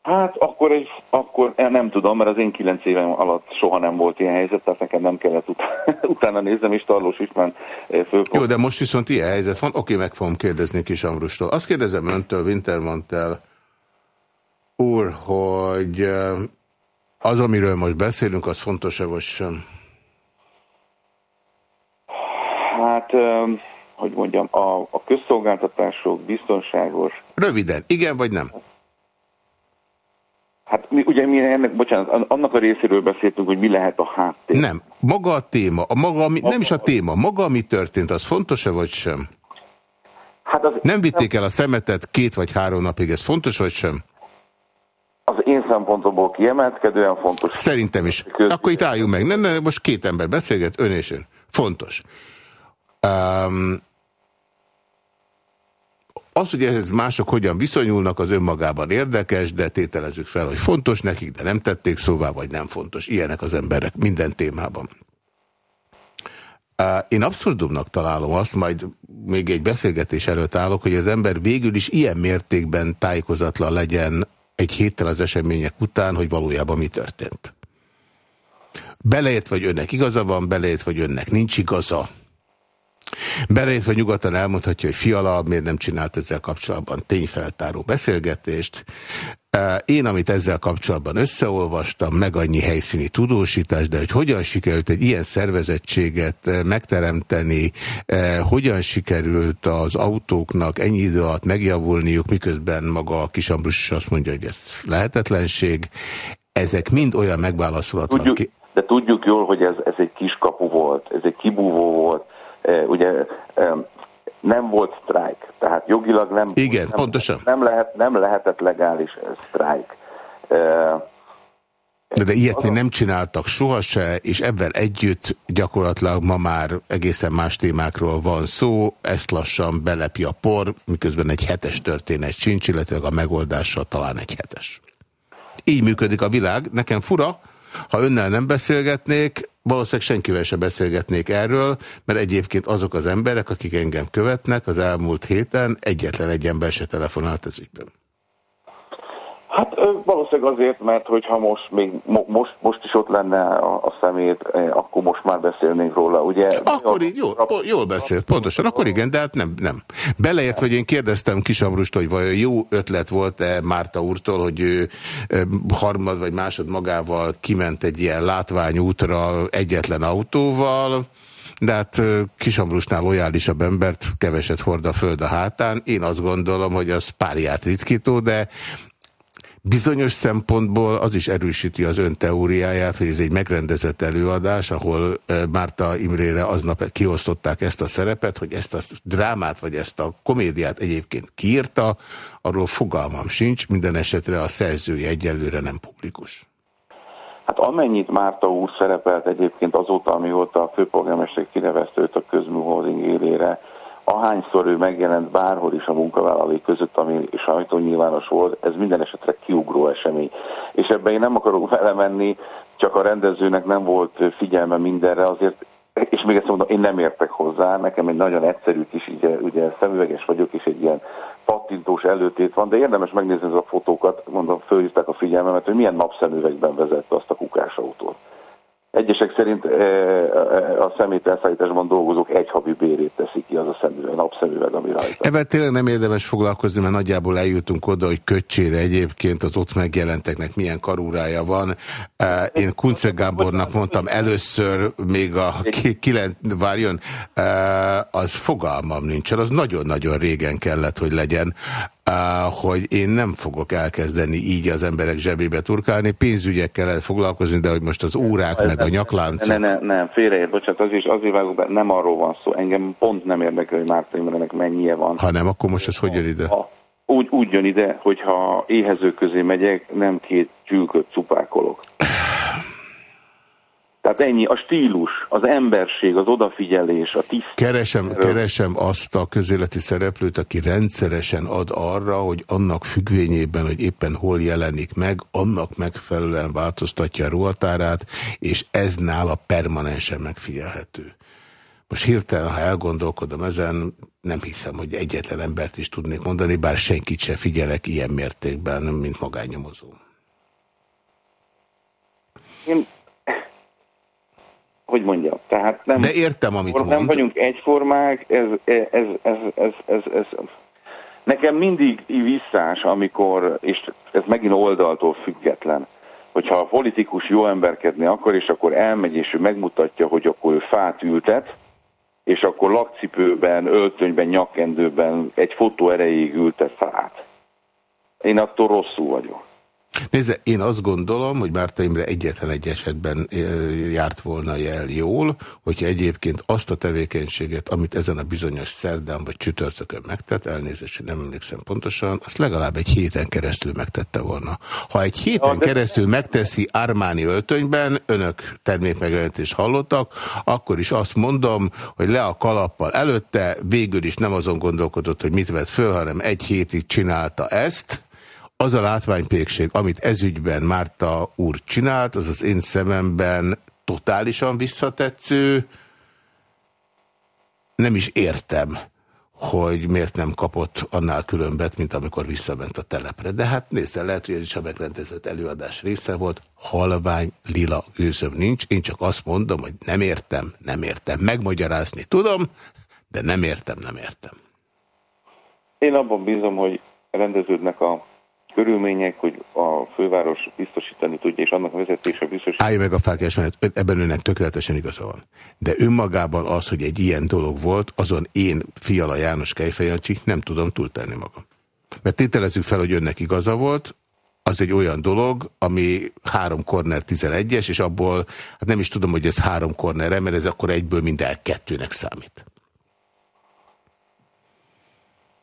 Hát akkor, egy, akkor nem tudom, mert az én kilenc évem alatt soha nem volt ilyen helyzet, tehát nekem nem kellett ut [LAUGHS] utána néznem, és Tarlós István eh, főpont. Jó, de most viszont ilyen helyzet van. Oké, meg fogom kérdezni Kis Amrustól. Azt kérdezem öntől, Wintermantel úr, hogy eh, az, amiről most beszélünk, az fontos-e vagy sem? Hát, eh, hogy mondjam, a, a közszolgáltatások biztonságos... Röviden, igen vagy nem? Hát mi, ugye mi ennek, bocsánat, annak a részéről beszéltünk, hogy mi lehet a háttér. Nem, maga a téma, a maga, ami, maga nem is a téma, maga, ami történt, az fontos-e vagy sem? Hát az nem vitték el a szemetet két vagy három napig, ez fontos vagy sem? Az én szempontomból kiemelkedően fontos. Szerintem is. Akkor itt álljunk meg. Nem, nem, most két ember beszélget, ön és ön. Fontos. Um, az, hogy ehhez mások hogyan viszonyulnak, az önmagában érdekes, de tételezzük fel, hogy fontos nekik, de nem tették szóvá, vagy nem fontos. Ilyenek az emberek minden témában. Én abszurdumnak találom azt, majd még egy beszélgetés előtt állok, hogy az ember végül is ilyen mértékben tájékozatlan legyen egy héttel az események után, hogy valójában mi történt. Beleért, vagy önnek igaza van, beleért, vagy önnek nincs igaza. Beleértve nyugodtan elmondhatja, hogy fiala miért nem csinált ezzel kapcsolatban tényfeltáró beszélgetést. Én, amit ezzel kapcsolatban összeolvastam, meg annyi helyszíni tudósítás, de hogy hogyan sikerült egy ilyen szervezettséget megteremteni, hogyan sikerült az autóknak ennyi idő alatt megjavulniuk, miközben maga a Kisambrus is azt mondja, hogy ez lehetetlenség, ezek mind olyan megválaszolatlan... Tudjuk, de tudjuk jól, hogy ez, ez egy kiskapu volt, ez egy kibúvó volt, ugye nem volt sztrájk, tehát jogilag nem, Igen, nem, pontosan. nem, lehet, nem lehetett legális sztrájk. De, de ilyet még nem csináltak sohasem, és ebben együtt gyakorlatilag ma már egészen más témákról van szó, ezt lassan belepi a por, miközben egy hetes történet sincs, illetve a megoldással talán egy hetes. Így működik a világ. Nekem fura, ha önnel nem beszélgetnék, valószínűleg senkivel se beszélgetnék erről, mert egyébként azok az emberek, akik engem követnek, az elmúlt héten egyetlen egy ember se telefonált ez ügyben. Hát valószínűleg azért, mert hogyha most még most, most is ott lenne a, a szemét, akkor most már beszélnénk róla, ugye? Akkor így jól, jól beszél, pontosan, akkor igen, de hát nem, nem. Beleért, hogy én kérdeztem Kisamrust, hogy vajon jó ötlet volt-e Márta úrtól, hogy ő harmad vagy másod magával kiment egy ilyen látványútra egyetlen autóval, de hát Kisambrusnál lojálisabb embert keveset hord a föld a hátán. Én azt gondolom, hogy az párját ritkító, de Bizonyos szempontból az is erősíti az ön teóriáját, hogy ez egy megrendezett előadás, ahol Márta Imrére aznap kiosztották ezt a szerepet, hogy ezt a drámát, vagy ezt a komédiát egyébként kiírta, arról fogalmam sincs, minden esetre a szerzői egyelőre nem publikus. Hát amennyit Márta úr szerepelt egyébként azóta, amióta a főpolgármester kinevezte őt a közműholding élére, ahányszor ő megjelent bárhol is a munkavállalói között, ami sajtó nyilvános volt, ez minden esetre kiugró esemény. És ebben én nem akarok [LAUGHS] vele menni, csak a rendezőnek nem volt figyelme mindenre, azért és még ezt mondom, én nem értek hozzá, nekem egy nagyon egyszerű kis, ugye, ugye szemüveges vagyok, és egy ilyen pattintós előtét van, de érdemes megnézni a fotókat, mondom, fölhívták a figyelmemet, hogy milyen napszemüvegben vezette azt a kukásautót. Egyesek szerint e, e, a szemételszállításban dolgozók egy havi bérét teszik ki az a szemüveg, napszemüveg, ami rajta. Ebben tényleg nem érdemes foglalkozni, mert nagyjából eljutunk oda, hogy köcsére egyébként az ott megjelenteknek milyen karúrája van. E, én Kunce Gábornak mondtam először, még a kilenc, várjon, az fogalmam nincsen, az nagyon-nagyon régen kellett, hogy legyen hogy én nem fogok elkezdeni így az emberek zsebébe turkálni, pénzügyekkel lehet foglalkozni, de hogy most az órák, meg a nyakláncok... Nem, nem, nem, félreért, bocsánat, az is azért vágok be, nem arról van szó, engem pont nem érdekel, hogy Márta Imrenek mennyie van. Ha nem, akkor most ez hogy jön ide? Ha, úgy, úgy jön ide, hogyha éhező közé megyek, nem két csülköt cupákolok. Tehát ennyi, a stílus, az emberség, az odafigyelés, a tiszt. Keresem, keresem azt a közéleti szereplőt, aki rendszeresen ad arra, hogy annak függvényében, hogy éppen hol jelenik meg, annak megfelelően változtatja a ruhatárát, és ez nála permanensen megfigyelhető. Most hirtelen, ha elgondolkodom ezen, nem hiszem, hogy egyetlen embert is tudnék mondani, bár senkit se figyelek ilyen mértékben, mint magányomozó. Én hogy mondjam, tehát nem... De értem, amit nem mond. Nem vagyunk egyformák, ez, ez, ez, ez, ez, ez, Nekem mindig visszás, amikor, és ez megint oldaltól független, hogyha a politikus jó emberkedni akar, és akkor elmegy, és ő megmutatja, hogy akkor ő fát ültet, és akkor lakcipőben, öltönyben, nyakkendőben egy fotó erejéig ültet fát. Én attól rosszul vagyok. Nézze, én azt gondolom, hogy Márta Imre egyetlen egy esetben járt volna jel jól, hogyha egyébként azt a tevékenységet, amit ezen a bizonyos szerdán vagy csütörtökön megtett, elnézést, nem emlékszem pontosan, azt legalább egy héten keresztül megtette volna. Ha egy héten keresztül megteszi Armáni öltönyben, önök termékmegjelenítést hallottak, akkor is azt mondom, hogy le a kalappal előtte, végül is nem azon gondolkodott, hogy mit vett föl, hanem egy hétig csinálta ezt, az a látványpékség, amit ezügyben Márta úr csinált, az az én szememben totálisan visszatetsző. Nem is értem, hogy miért nem kapott annál különbet, mint amikor visszament a telepre. De hát nézze, lehet, hogy ez is a megrendezett előadás része volt. Halvány, lila gőzöm nincs. Én csak azt mondom, hogy nem értem, nem értem. Megmagyarázni tudom, de nem értem, nem értem. Én abban bízom, hogy rendeződnek a körülmények, hogy a főváros biztosítani tudja, és annak vezetése biztosítani. Állj meg a fákás ebben önnek tökéletesen igaza van. De önmagában az, hogy egy ilyen dolog volt, azon én, Fiala János Kejfejancsi, nem tudom túltenni magam. Mert tételezzük fel, hogy önnek igaza volt, az egy olyan dolog, ami három korner 11-es, és abból, hát nem is tudom, hogy ez három korner, mert ez akkor egyből minden kettőnek számít.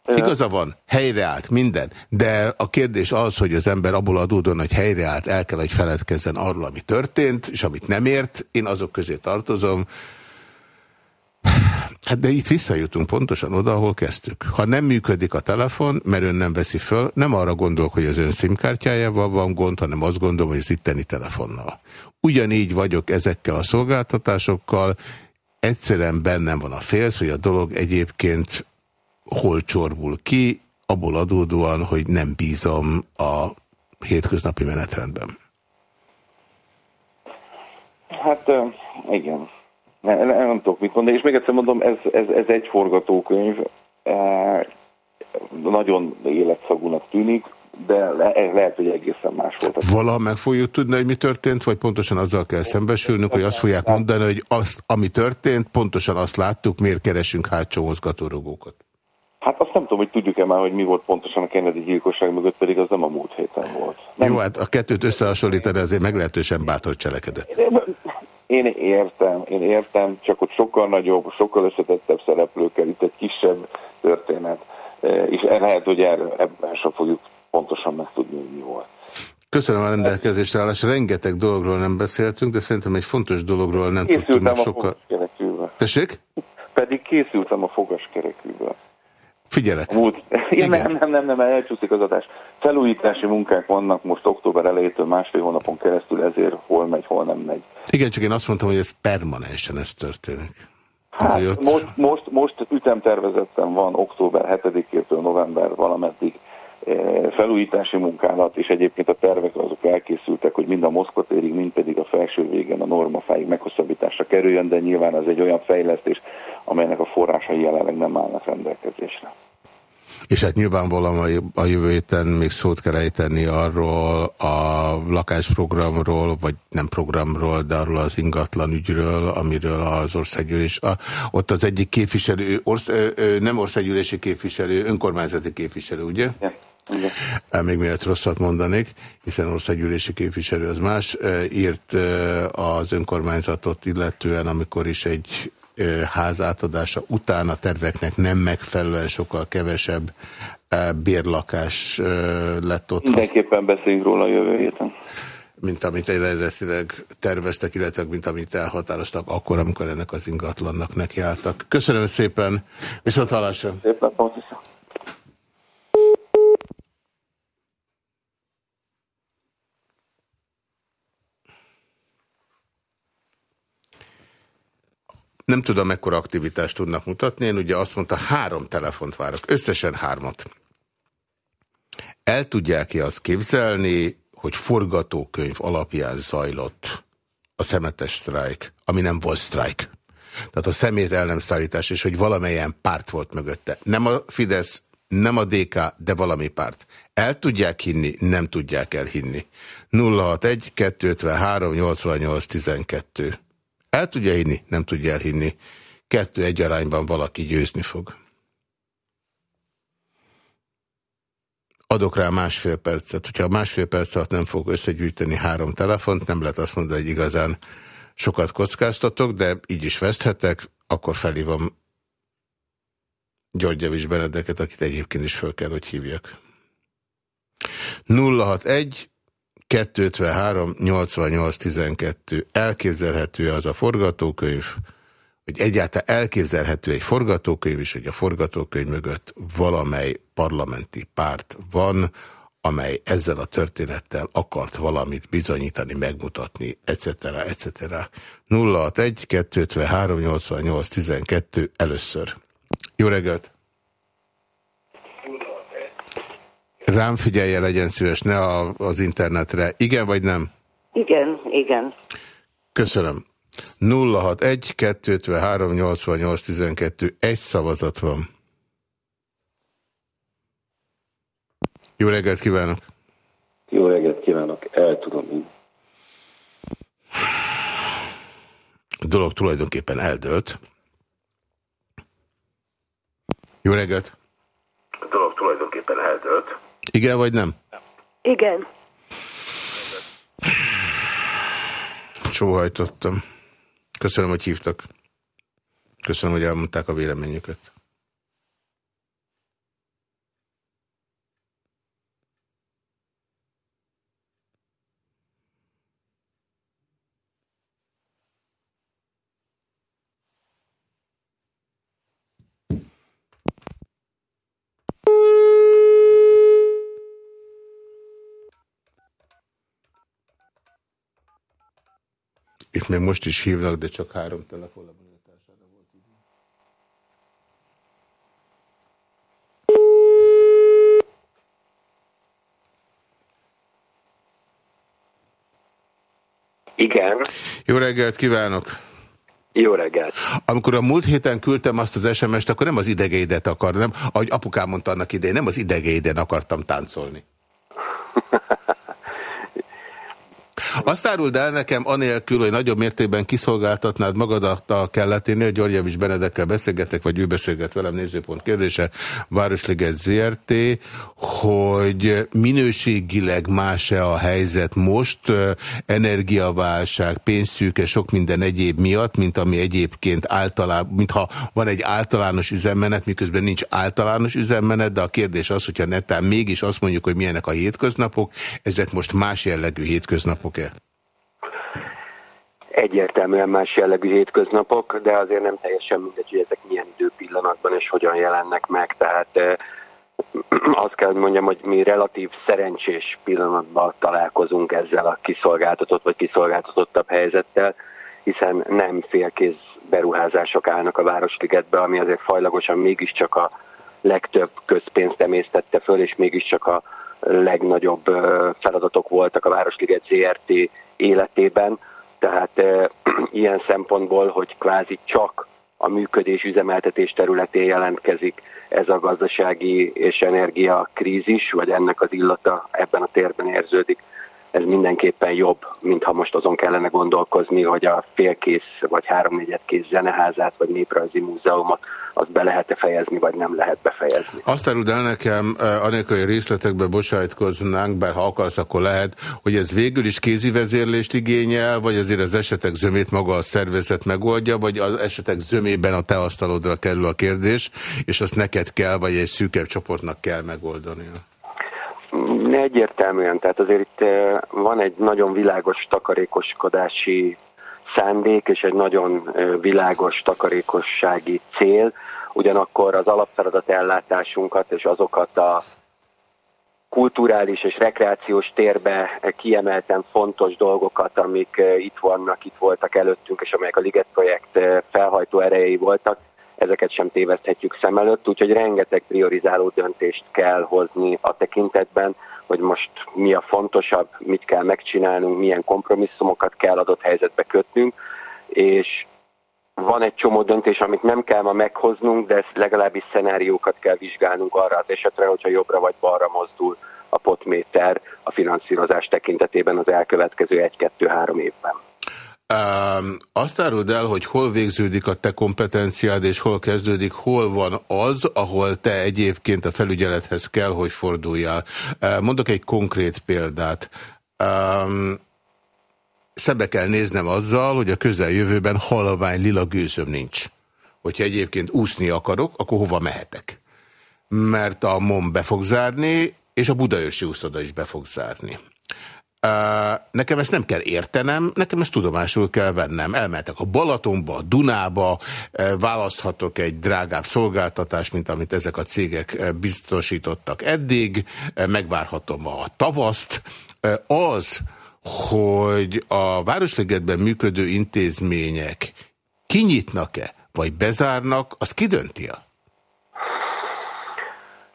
Igaza van, helyreállt minden, de a kérdés az, hogy az ember abból adódóan, hogy helyreállt, el kell, hogy feledkezzen arról, ami történt, és amit nem ért, én azok közé tartozom. Hát de itt visszajutunk pontosan oda, ahol kezdtük. Ha nem működik a telefon, mert ön nem veszi föl, nem arra gondolok, hogy az ön szimkártyájával van gond, hanem azt gondolom, hogy az itteni telefonnal. Ugyanígy vagyok ezekkel a szolgáltatásokkal, egyszerűen bennem van a félsz, hogy a dolog egyébként hol csorbul ki, abból adódóan, hogy nem bízom a hétköznapi menetrendben? Hát igen. Nem, nem tudok mit mondani, és még egyszer mondom, ez, ez, ez egy forgatókönyv, nagyon életszagúnak tűnik, de le, lehet, hogy egészen más volt. Valaha meg fogjuk tudni, hogy mi történt, vagy pontosan azzal kell szembesülnünk, hogy azt fogják mondani, hogy azt, ami történt, pontosan azt láttuk, miért keresünk hátsó mozgatórugókat? Hát azt nem tudom, hogy tudjuk-e már, hogy mi volt pontosan a Kennedy gyilkosság mögött, pedig az nem a múlt héten volt. Nem. Jó, hát a kettőt összehasonlítani azért meglehetősen bátor cselekedet. Én értem, én értem, csak ott sokkal nagyobb, sokkal összetettebb szereplőkkel, itt egy kisebb történet, e, és lehet, hogy ebben sem fogjuk pontosan megtudni, hogy mi volt. Köszönöm a rendelkezésre állás. Rengeteg dologról nem beszéltünk, de szerintem egy fontos dologról nem Készültem tudtunk meg sokkal. Tessék? Pedig készültem a fogaskerekűből. Figyelek. Múlt. Ja, [LAUGHS] nem, nem, nem, nem, elcsúszik az adás. Felújítási munkák vannak most október elejétől másfél hónapon keresztül, ezért hol megy, hol nem megy. Igen, csak én azt mondtam, hogy ez permanensen ez történik. Hát, Tehát, ott... most, most, most ütemtervezetten van október 7-től november valameddig felújítási munkálat, és egyébként a tervek azok elkészültek, hogy mind a Moszkvatérig, mind pedig a felső végen a normafáig meghosszabbításra kerüljön, de nyilván ez egy olyan fejlesztés, amelynek a forrásai jelenleg nem állnak rendelkezésre. És hát nyilvánvalóan a jövő héten még szót kell ejteni arról a lakásprogramról, vagy nem programról, de arról az ingatlan ügyről, amiről az országgyűlés, a, ott az egyik képviselő, orsz, nem országgyűlési képviselő, önkormányzati képviselő, ugye? Ja. Igen. Még miért rosszat mondanék, hiszen országgyűlési képviselő az más, írt az önkormányzatot illetően, amikor is egy ház átadása után a terveknek nem megfelelően sokkal kevesebb bérlakás lett ott. Mindenképpen beszéljünk róla a jövő héten. Mint amit eredetileg terveztek, illetve mint amit elhatároztak akkor, amikor ennek az ingatlannak nekiálltak. Köszönöm szépen, viszont hallásra! Szép napot! Nem tudom, mekkora aktivitást tudnak mutatni. Én ugye azt mondta, három telefont várok, összesen hármat. El tudják-e azt képzelni, hogy forgatókönyv alapján zajlott a szemetes sztrájk, ami nem volt sztrájk. Tehát a szemét el nem szállítás, és hogy valamelyen párt volt mögötte. Nem a Fidesz, nem a DK, de valami párt. El tudják hinni, nem tudják elhinni. 061 253 88 12 el tudja hinni? Nem tudja elhinni. Kettő egy arányban valaki győzni fog. Adok rá másfél percet. Hogyha másfél perc alatt nem fog összegyűjteni három telefont, nem lehet azt mondani, hogy igazán sokat kockáztatok, de így is veszthetek, akkor felhívom György Javis Benedeket, akit egyébként is föl kell, hogy hívjak. 061 253 88 12. Elképzelhető az a forgatókönyv, hogy egyáltalán elképzelhető egy forgatókönyv is, hogy a forgatókönyv mögött valamely parlamenti párt van, amely ezzel a történettel akart valamit bizonyítani, megmutatni, etc. etc. 061 253 88 12 először. Jó reggelt! Rám figyelje, legyen szíves, ne a, az internetre. Igen vagy nem? Igen, igen. Köszönöm. 061 253 88 12 egy szavazat van. Jó reggelt kívánok! Jó reggelt kívánok, el tudom A dolog tulajdonképpen eldőlt. Jó reggelt! A dolog tulajdonképpen eldőlt. Igen vagy nem? Igen. Sóhajtottam. Köszönöm, hogy hívtak. Köszönöm, hogy elmondták a véleményüket. Itt még most is hívnak, de csak három telefonban. Igen. Jó reggelt kívánok! Jó reggelt! Amikor a múlt héten küldtem azt az SMS-t, akkor nem az idegeidet akartam, ahogy apukám mondta annak idején, nem az idegeiden akartam táncolni. [LAUGHS] Azt áruld el nekem anélkül, hogy nagyobb mértékben kiszolgáltatnád magadat a kelleténél, Györgyevics Benedekkel beszélgetek, vagy ő beszélget velem, nézőpont kérdése, Városliget ZRT, hogy minőségileg más-e a helyzet most, energiaválság, pénzszűke, sok minden egyéb miatt, mint ami egyébként általában, mintha van egy általános üzemmenet, miközben nincs általános üzemmenet, de a kérdés az, hogyha netán mégis azt mondjuk, hogy milyenek a hétköznapok, ezek most más jellegű hétköznapok-e? Egyértelműen más jellegű hétköznapok, de azért nem teljesen mindegy, hogy ezek milyen időpillanatban és hogyan jelennek meg. Tehát eh, [CLEARS THROAT] azt kell, hogy mondjam, hogy mi relatív szerencsés pillanatban találkozunk ezzel a kiszolgáltatott vagy kiszolgáltatottabb helyzettel, hiszen nem félkéz beruházások állnak a Városligetbe, ami azért fajlagosan mégiscsak a legtöbb közpénzt emésztette föl, és mégiscsak a legnagyobb feladatok voltak a Városliget ZRT életében. Tehát [CLEARS THROAT] ilyen szempontból, hogy kvázi csak a működés üzemeltetés területén jelentkezik ez a gazdasági és energiakrízis, vagy ennek az illata ebben a térben érződik, ez mindenképpen jobb, mint ha most azon kellene gondolkozni, hogy a félkész vagy háromnegyedkész zeneházát vagy néprajzi múzeumot azt be lehet-e fejezni, vagy nem lehet befejezni. Azt áruld el nekem, anélkül, hogy részletekbe bocsájtkoznánk, bár ha akarsz, akkor lehet, hogy ez végül is kézi vezérlést igényel, vagy azért az esetek zömét maga a szervezet megoldja, vagy az esetek zömében a te asztalodra kerül a kérdés, és azt neked kell, vagy egy szűkebb csoportnak kell megoldania. Egyértelműen, tehát azért itt eh, van egy nagyon világos takarékoskodási szándék és egy nagyon világos takarékossági cél, ugyanakkor az alapfeladat ellátásunkat és azokat a kulturális és rekreációs térbe kiemelten fontos dolgokat, amik itt vannak, itt voltak előttünk, és amelyek a Liget projekt felhajtó erejei voltak, ezeket sem téveszthetjük szem előtt, úgyhogy rengeteg priorizáló döntést kell hozni a tekintetben, hogy most mi a fontosabb, mit kell megcsinálnunk, milyen kompromisszumokat kell adott helyzetbe kötnünk, és van egy csomó döntés, amit nem kell ma meghoznunk, de legalábbis szenáriókat kell vizsgálnunk arra az esetre, hogyha jobbra vagy balra mozdul a potméter a finanszírozás tekintetében az elkövetkező egy-kettő-három évben. Um, azt áruld el, hogy hol végződik a te kompetenciád, és hol kezdődik, hol van az, ahol te egyébként a felügyelethez kell, hogy forduljál. Uh, mondok egy konkrét példát. Um, szembe kell néznem azzal, hogy a közeljövőben halvány lila gőzöm nincs. Hogyha egyébként úszni akarok, akkor hova mehetek? Mert a MOM be fog zárni, és a Budaörsi úszoda is be fog zárni. Nekem ezt nem kell értenem, nekem ezt tudomásul kell vennem. Elmehetek a Balatonba, a Dunába, választhatok egy drágább szolgáltatást, mint amit ezek a cégek biztosítottak eddig, megvárhatom a tavaszt. Az, hogy a Városligetben működő intézmények kinyitnak-e, vagy bezárnak, az kidönti -e?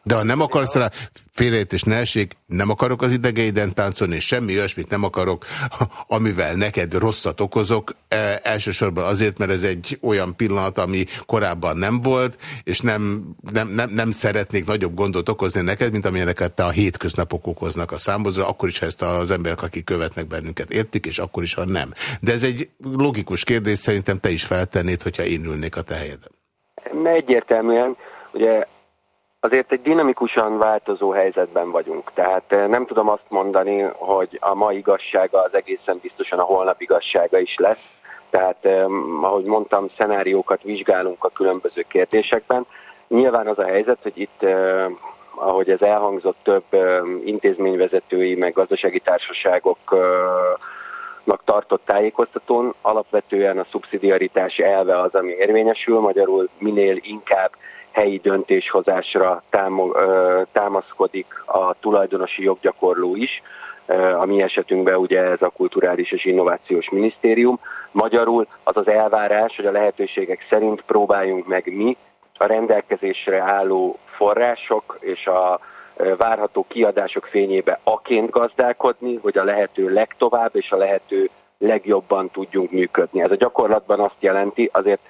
De ha nem akarsz rá, félreértés ne esik, nem akarok az idegeiden táncolni, és semmi olyasmit nem akarok, [LAUGHS] amivel neked rosszat okozok, e, elsősorban azért, mert ez egy olyan pillanat, ami korábban nem volt, és nem, nem, nem, nem szeretnék nagyobb gondot okozni neked, mint amilyeneket te a hétköznapok okoznak a számodra, akkor is, ha ezt az emberek, akik követnek bennünket értik, és akkor is, ha nem. De ez egy logikus kérdés, szerintem te is feltennéd, hogyha én ülnék a te helyeden. Egyértelműen, ugye azért egy dinamikusan változó helyzetben vagyunk. Tehát eh, nem tudom azt mondani, hogy a ma igazsága az egészen biztosan a holnap igazsága is lesz. Tehát, ahogy mondtam, szenáriókat vizsgálunk a különböző kérdésekben. Nyilván az a helyzet, hogy itt, eh, ahogy ez elhangzott, több intézményvezetői, meg gazdasági társaságoknak tartott tájékoztatón, alapvetően a szubszidiaritás elve az, ami érvényesül, magyarul minél inkább helyi döntéshozásra támaszkodik a tulajdonosi joggyakorló is, a mi esetünkben ugye ez a Kulturális és Innovációs Minisztérium. Magyarul az az elvárás, hogy a lehetőségek szerint próbáljunk meg mi a rendelkezésre álló források és a várható kiadások fényébe aként gazdálkodni, hogy a lehető legtovább és a lehető legjobban tudjunk működni. Ez a gyakorlatban azt jelenti, azért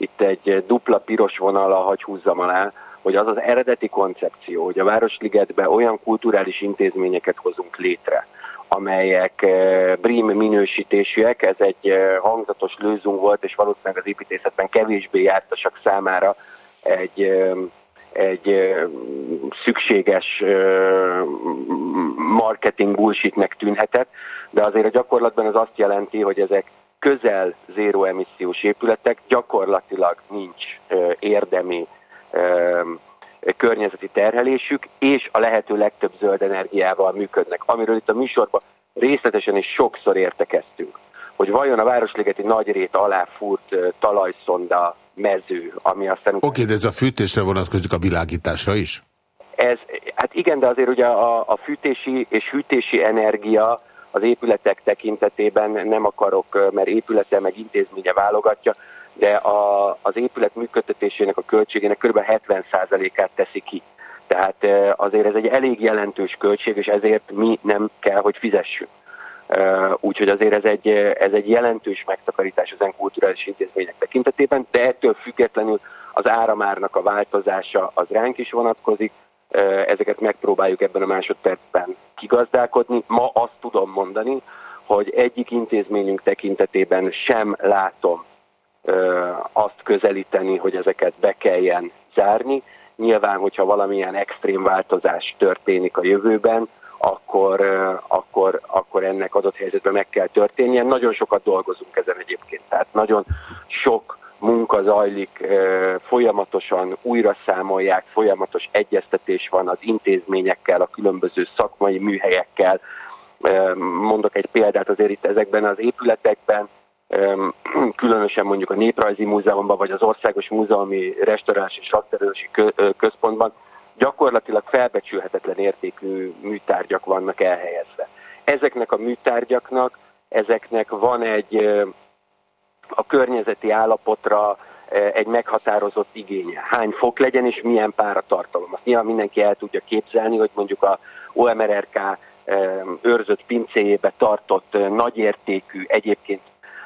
itt egy dupla piros vonal, hagy húzzam alá, hogy az az eredeti koncepció, hogy a Városligetbe olyan kulturális intézményeket hozunk létre, amelyek eh, brim minősítésűek, ez egy eh, hangzatos lőzung volt, és valószínűleg az építészetben kevésbé jártasak számára egy, eh, egy szükséges marketing bullshitnek tűnhetett, de azért a gyakorlatban az azt jelenti, hogy ezek közel zéró emissziós épületek, gyakorlatilag nincs érdemi környezeti terhelésük, és a lehető legtöbb zöld energiával működnek, amiről itt a műsorban részletesen és sokszor értekeztünk, hogy vajon a Városligeti nagyrét alá fúrt talajszonda mező, ami aztán... Oké, okay, de ez a fűtésre vonatkozik a világításra is? Ez, hát igen, de azért ugye a, a fűtési és hűtési energia az épületek tekintetében nem akarok, mert épülete meg intézménye válogatja, de a, az épület működtetésének a költségének kb. 70%-át teszi ki. Tehát azért ez egy elég jelentős költség, és ezért mi nem kell, hogy fizessünk. Úgyhogy azért ez egy, ez egy jelentős megtakarítás az kulturális intézmények tekintetében, de ettől függetlenül az áramárnak a változása az ránk is vonatkozik, ezeket megpróbáljuk ebben a másodpercben kigazdálkodni. Ma azt tudom mondani, hogy egyik intézményünk tekintetében sem látom azt közelíteni, hogy ezeket be kelljen zárni. Nyilván, hogyha valamilyen extrém változás történik a jövőben, akkor, akkor, akkor ennek adott helyzetben meg kell történnie. Nagyon sokat dolgozunk ezen egyébként, tehát nagyon sok munka zajlik, folyamatosan újra számolják, folyamatos egyeztetés van az intézményekkel, a különböző szakmai műhelyekkel. Mondok egy példát, azért itt ezekben az épületekben különösen mondjuk a Néprajzi Múzeumban, vagy az Országos Múzeumi Restaurás és Rakterősi Központban gyakorlatilag felbecsülhetetlen értékű műtárgyak vannak elhelyezve. Ezeknek a műtárgyaknak, ezeknek van egy a környezeti állapotra egy meghatározott igénye. Hány fok legyen és milyen páratartalom. Azt nyilván mindenki el tudja képzelni, hogy mondjuk a OMRRK őrzött pincéjébe tartott nagyértékű, egyébként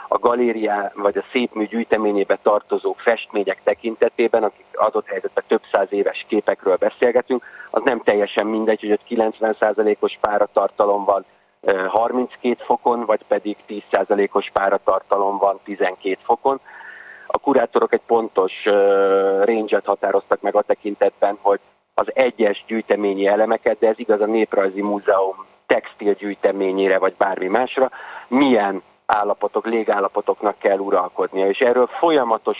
a galériá vagy a szépmű gyűjteményébe tartozó festmények tekintetében, akik adott helyzetben több száz éves képekről beszélgetünk, az nem teljesen mindegy, hogy ott 90%-os páratartalom van 32 fokon, vagy pedig 10%-os páratartalom van 12 fokon. A kurátorok egy pontos range-et határoztak meg a tekintetben, hogy az egyes gyűjteményi elemeket, de ez igaz a Néprajzi Múzeum textil gyűjteményére, vagy bármi másra, milyen állapotok, légállapotoknak kell uralkodnia, és erről folyamatos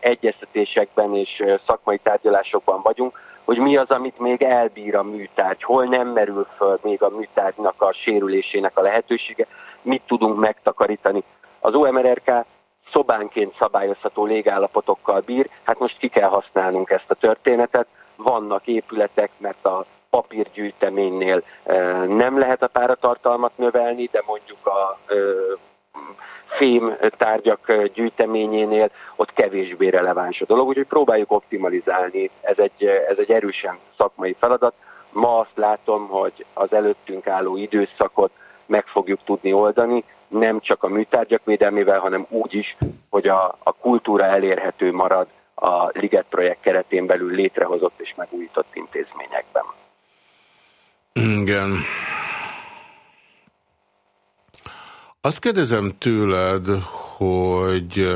egyeztetésekben és szakmai tárgyalásokban vagyunk, hogy mi az, amit még elbír a műtárgy, hol nem merül föl még a műtárgynak a sérülésének a lehetősége, mit tudunk megtakarítani. Az OMRRK szobánként szabályozható légállapotokkal bír, hát most ki kell használnunk ezt a történetet, vannak épületek, mert a papírgyűjteménynél nem lehet a páratartalmat növelni, de mondjuk a fém tárgyak gyűjteményénél ott kevésbé releváns a dolog, úgyhogy próbáljuk optimalizálni, ez egy, ez egy erősen szakmai feladat. Ma azt látom, hogy az előttünk álló időszakot meg fogjuk tudni oldani, nem csak a műtárgyak védelmével, hanem úgy is, hogy a, a kultúra elérhető marad a Liget projekt keretén belül létrehozott és megújított intézményekben. Igen. Azt kérdezem tőled, hogy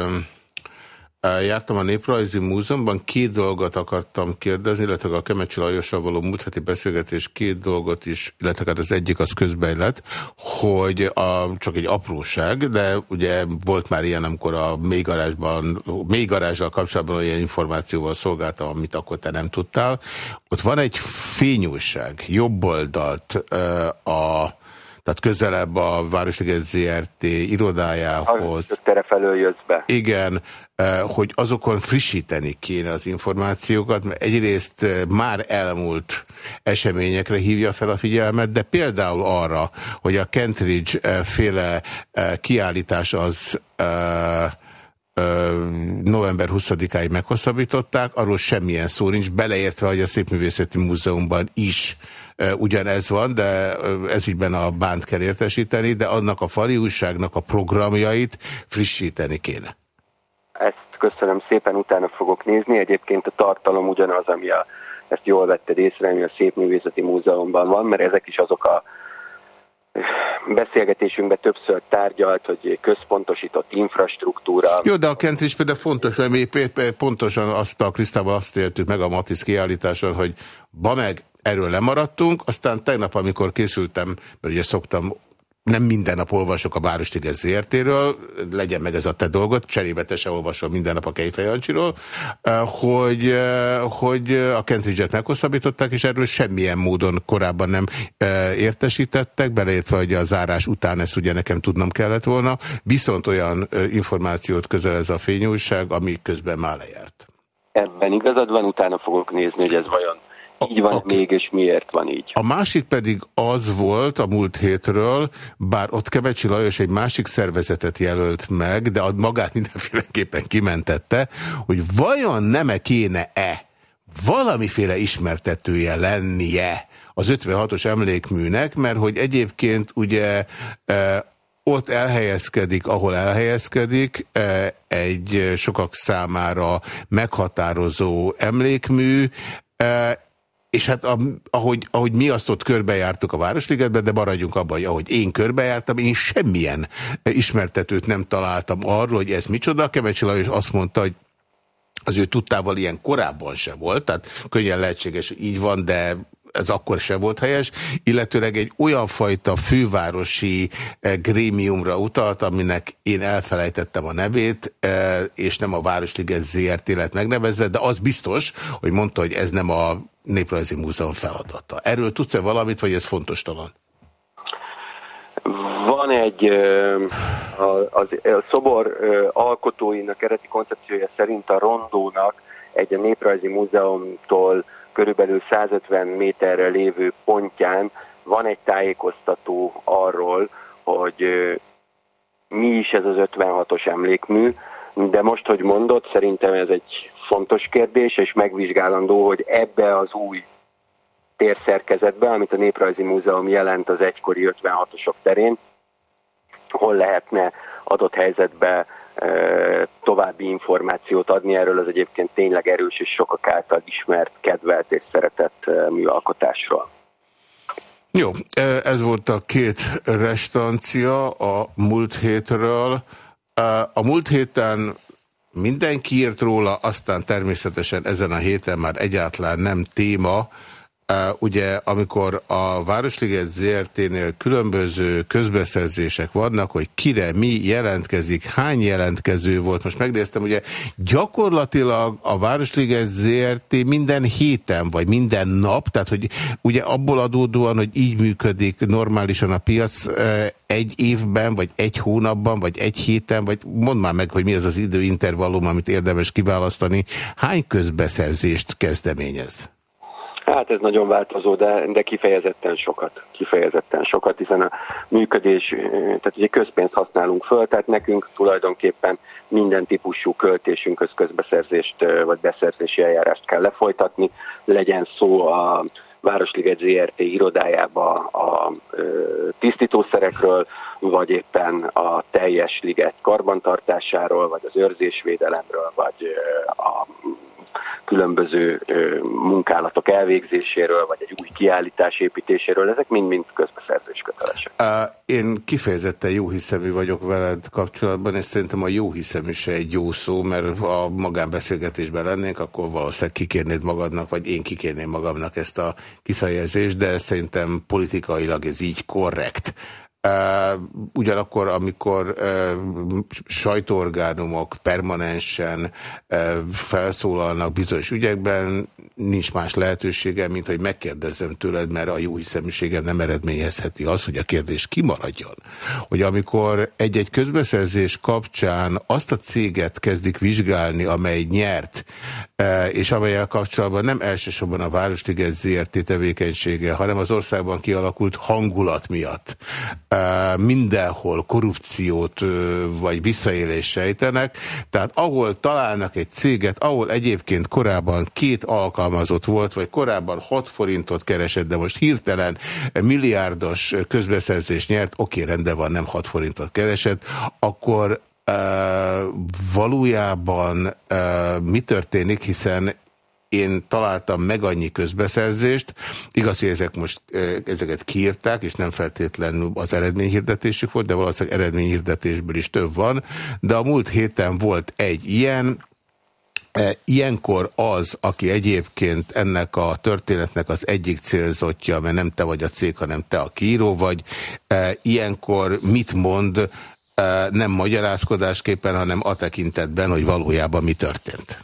jártam a Néprajzi Múzeumban, két dolgot akartam kérdezni, illetve a Kemecsi Lajosra való múlt heti beszélgetés két dolgot is, illetve hát az egyik az közben lett, hogy a, csak egy apróság, de ugye volt már ilyen, amikor a mélygarázsban, mélygarázsal kapcsolatban olyan információval szolgáltam, amit akkor te nem tudtál. Ott van egy fényújság, jobb oldalt a tehát közelebb a Városliget ZRT irodájához. tere felől jössz be. Igen, eh, hogy azokon frissíteni kéne az információkat, mert egyrészt eh, már elmúlt eseményekre hívja fel a figyelmet, de például arra, hogy a Kentridge eh, féle kiállítás az november 20-áig meghosszabbították, arról semmilyen szó nincs, beleértve, hogy a Szépművészeti Múzeumban is ugyanez van, de ez ügyben a bánt kell értesíteni, de annak a fali újságnak a programjait frissíteni kéne. Ezt köszönöm szépen, utána fogok nézni. Egyébként a tartalom ugyanaz, ami a, ezt jól vetted észre, ami a Szépművészeti Múzeumban van, mert ezek is azok a beszélgetésünkben többször tárgyalt, hogy központosított infrastruktúra. Jó, de a Kent is például fontos, mert mi pontosan azt a Krisztával azt éltük meg a Matisz kiállításon, hogy ba meg, erről lemaradtunk, aztán tegnap, amikor készültem, mert ugye szoktam nem minden nap olvasok a Városliges ZRT-ről, legyen meg ez a te dolgot, cserébe te se olvasol minden nap a Kejfejancsiról, eh, hogy, eh, hogy a Kentridge-et meghosszabbították, és erről semmilyen módon korábban nem eh, értesítettek, beleértve, hogy a zárás után ezt ugye nekem tudnom kellett volna, viszont olyan információt közel ez a fényújság, ami közben már lejárt. Ebben igazad van, utána fogok nézni, hogy ez vajon így van okay. még, és miért van így. A másik pedig az volt a múlt hétről, bár ott Kebecsi Lajos egy másik szervezetet jelölt meg, de magát mindenféleképpen kimentette, hogy vajon nem-e kéne-e valamiféle ismertetője lennie az 56-os emlékműnek, mert hogy egyébként ugye e, ott elhelyezkedik, ahol elhelyezkedik, e, egy sokak számára meghatározó emlékmű, e, és hát a, ahogy, ahogy mi azt ott körbejártuk a Városligetben, de maradjunk abban, hogy ahogy én körbejártam, én semmilyen ismertetőt nem találtam arról, hogy ez micsoda. Kemecsi Lajos azt mondta, hogy az ő tudtával ilyen korábban se volt, tehát könnyen lehetséges, hogy így van, de ez akkor se volt helyes, illetőleg egy olyan fajta fővárosi eh, grémiumra utalt, aminek én elfelejtettem a nevét, eh, és nem a Városliges ZRT lett megnevezve, de az biztos, hogy mondta, hogy ez nem a Néprajzi Múzeum feladata. Erről tudsz-e valamit, vagy ez fontos talán? Van egy, a, a, a szobor alkotóinak eredeti koncepciója szerint a rondónak egy a Néprajzi Múzeumtól körülbelül 150 méterre lévő pontján van egy tájékoztató arról, hogy mi is ez az 56-os emlékmű, de most, hogy mondod, szerintem ez egy fontos kérdés, és megvizsgálandó, hogy ebbe az új térszerkezetbe, amit a Néprajzi Múzeum jelent az egykori 56-osok terén, hol lehetne adott helyzetbe további információt adni erről az egyébként tényleg erős és sokak által ismert, kedvelt és szeretett műalkotásról. Jó, ez volt a két restancia a múlt hétről. A múlt héten mindenki írt róla, aztán természetesen ezen a héten már egyáltalán nem téma, ugye amikor a Városliget ZRT-nél különböző közbeszerzések vannak, hogy kire mi jelentkezik, hány jelentkező volt, most megnéztem, ugye gyakorlatilag a Városliget ZRT minden héten, vagy minden nap, tehát hogy ugye abból adódóan, hogy így működik normálisan a piac, egy évben, vagy egy hónapban, vagy egy héten, vagy mondd már meg, hogy mi az az időintervallum, amit érdemes kiválasztani. Hány közbeszerzést kezdeményez? Hát ez nagyon változó, de, de kifejezetten sokat, kifejezetten sokat, hiszen a működés, tehát ugye közpénzt használunk föl, tehát nekünk tulajdonképpen minden típusú költésünkhöz közbeszerzést vagy beszerzési eljárást kell lefolytatni, legyen szó a Városliget ZRT. irodájába a tisztítószerekről, vagy éppen a teljes liget karbantartásáról, vagy az őrzésvédelemről, vagy a különböző munkálatok elvégzéséről, vagy egy új kiállítás építéséről, ezek mind-mind közbeszerzés kötelesek. Én kifejezetten jó hiszemű vagyok veled kapcsolatban, és szerintem a jó hiszemű se egy jó szó, mert ha magánbeszélgetésben lennénk, akkor valószínűleg kikérnéd magadnak, vagy én kikérném magamnak ezt a kifejezést, de szerintem politikailag ez így korrekt. Ugyanakkor, amikor uh, sajtóorgánumok permanensen felszólalnak bizonyos ügyekben, nincs más lehetősége, mint hogy megkérdezzem tőled, mert a jó hiszeműségem nem eredményezheti az, hogy a kérdés kimaradjon. Hogy amikor egy-egy közbeszerzés kapcsán azt a céget kezdik vizsgálni, amely nyert, és amelyel kapcsolatban nem elsősorban a Városliges ZRT tevékenysége, hanem az országban kialakult hangulat miatt mindenhol korrupciót vagy visszaélés sejtenek, tehát ahol találnak egy céget, ahol egyébként korábban két alkalmazott volt, vagy korábban 6 forintot keresett, de most hirtelen milliárdos közbeszerzés nyert, oké, rendben van, nem 6 forintot keresett, akkor valójában mi történik, hiszen én találtam meg annyi közbeszerzést, igaz, hogy ezek most, ezeket kiírták, és nem feltétlenül az eredményhirdetésük volt, de valószínűleg eredményhirdetésből is több van, de a múlt héten volt egy ilyen, Ilyenkor az, aki egyébként ennek a történetnek az egyik célzottja, mert nem te vagy a cég, hanem te a kiíró vagy, ilyenkor mit mond nem magyarázkodásképpen, hanem a tekintetben, hogy valójában mi történt.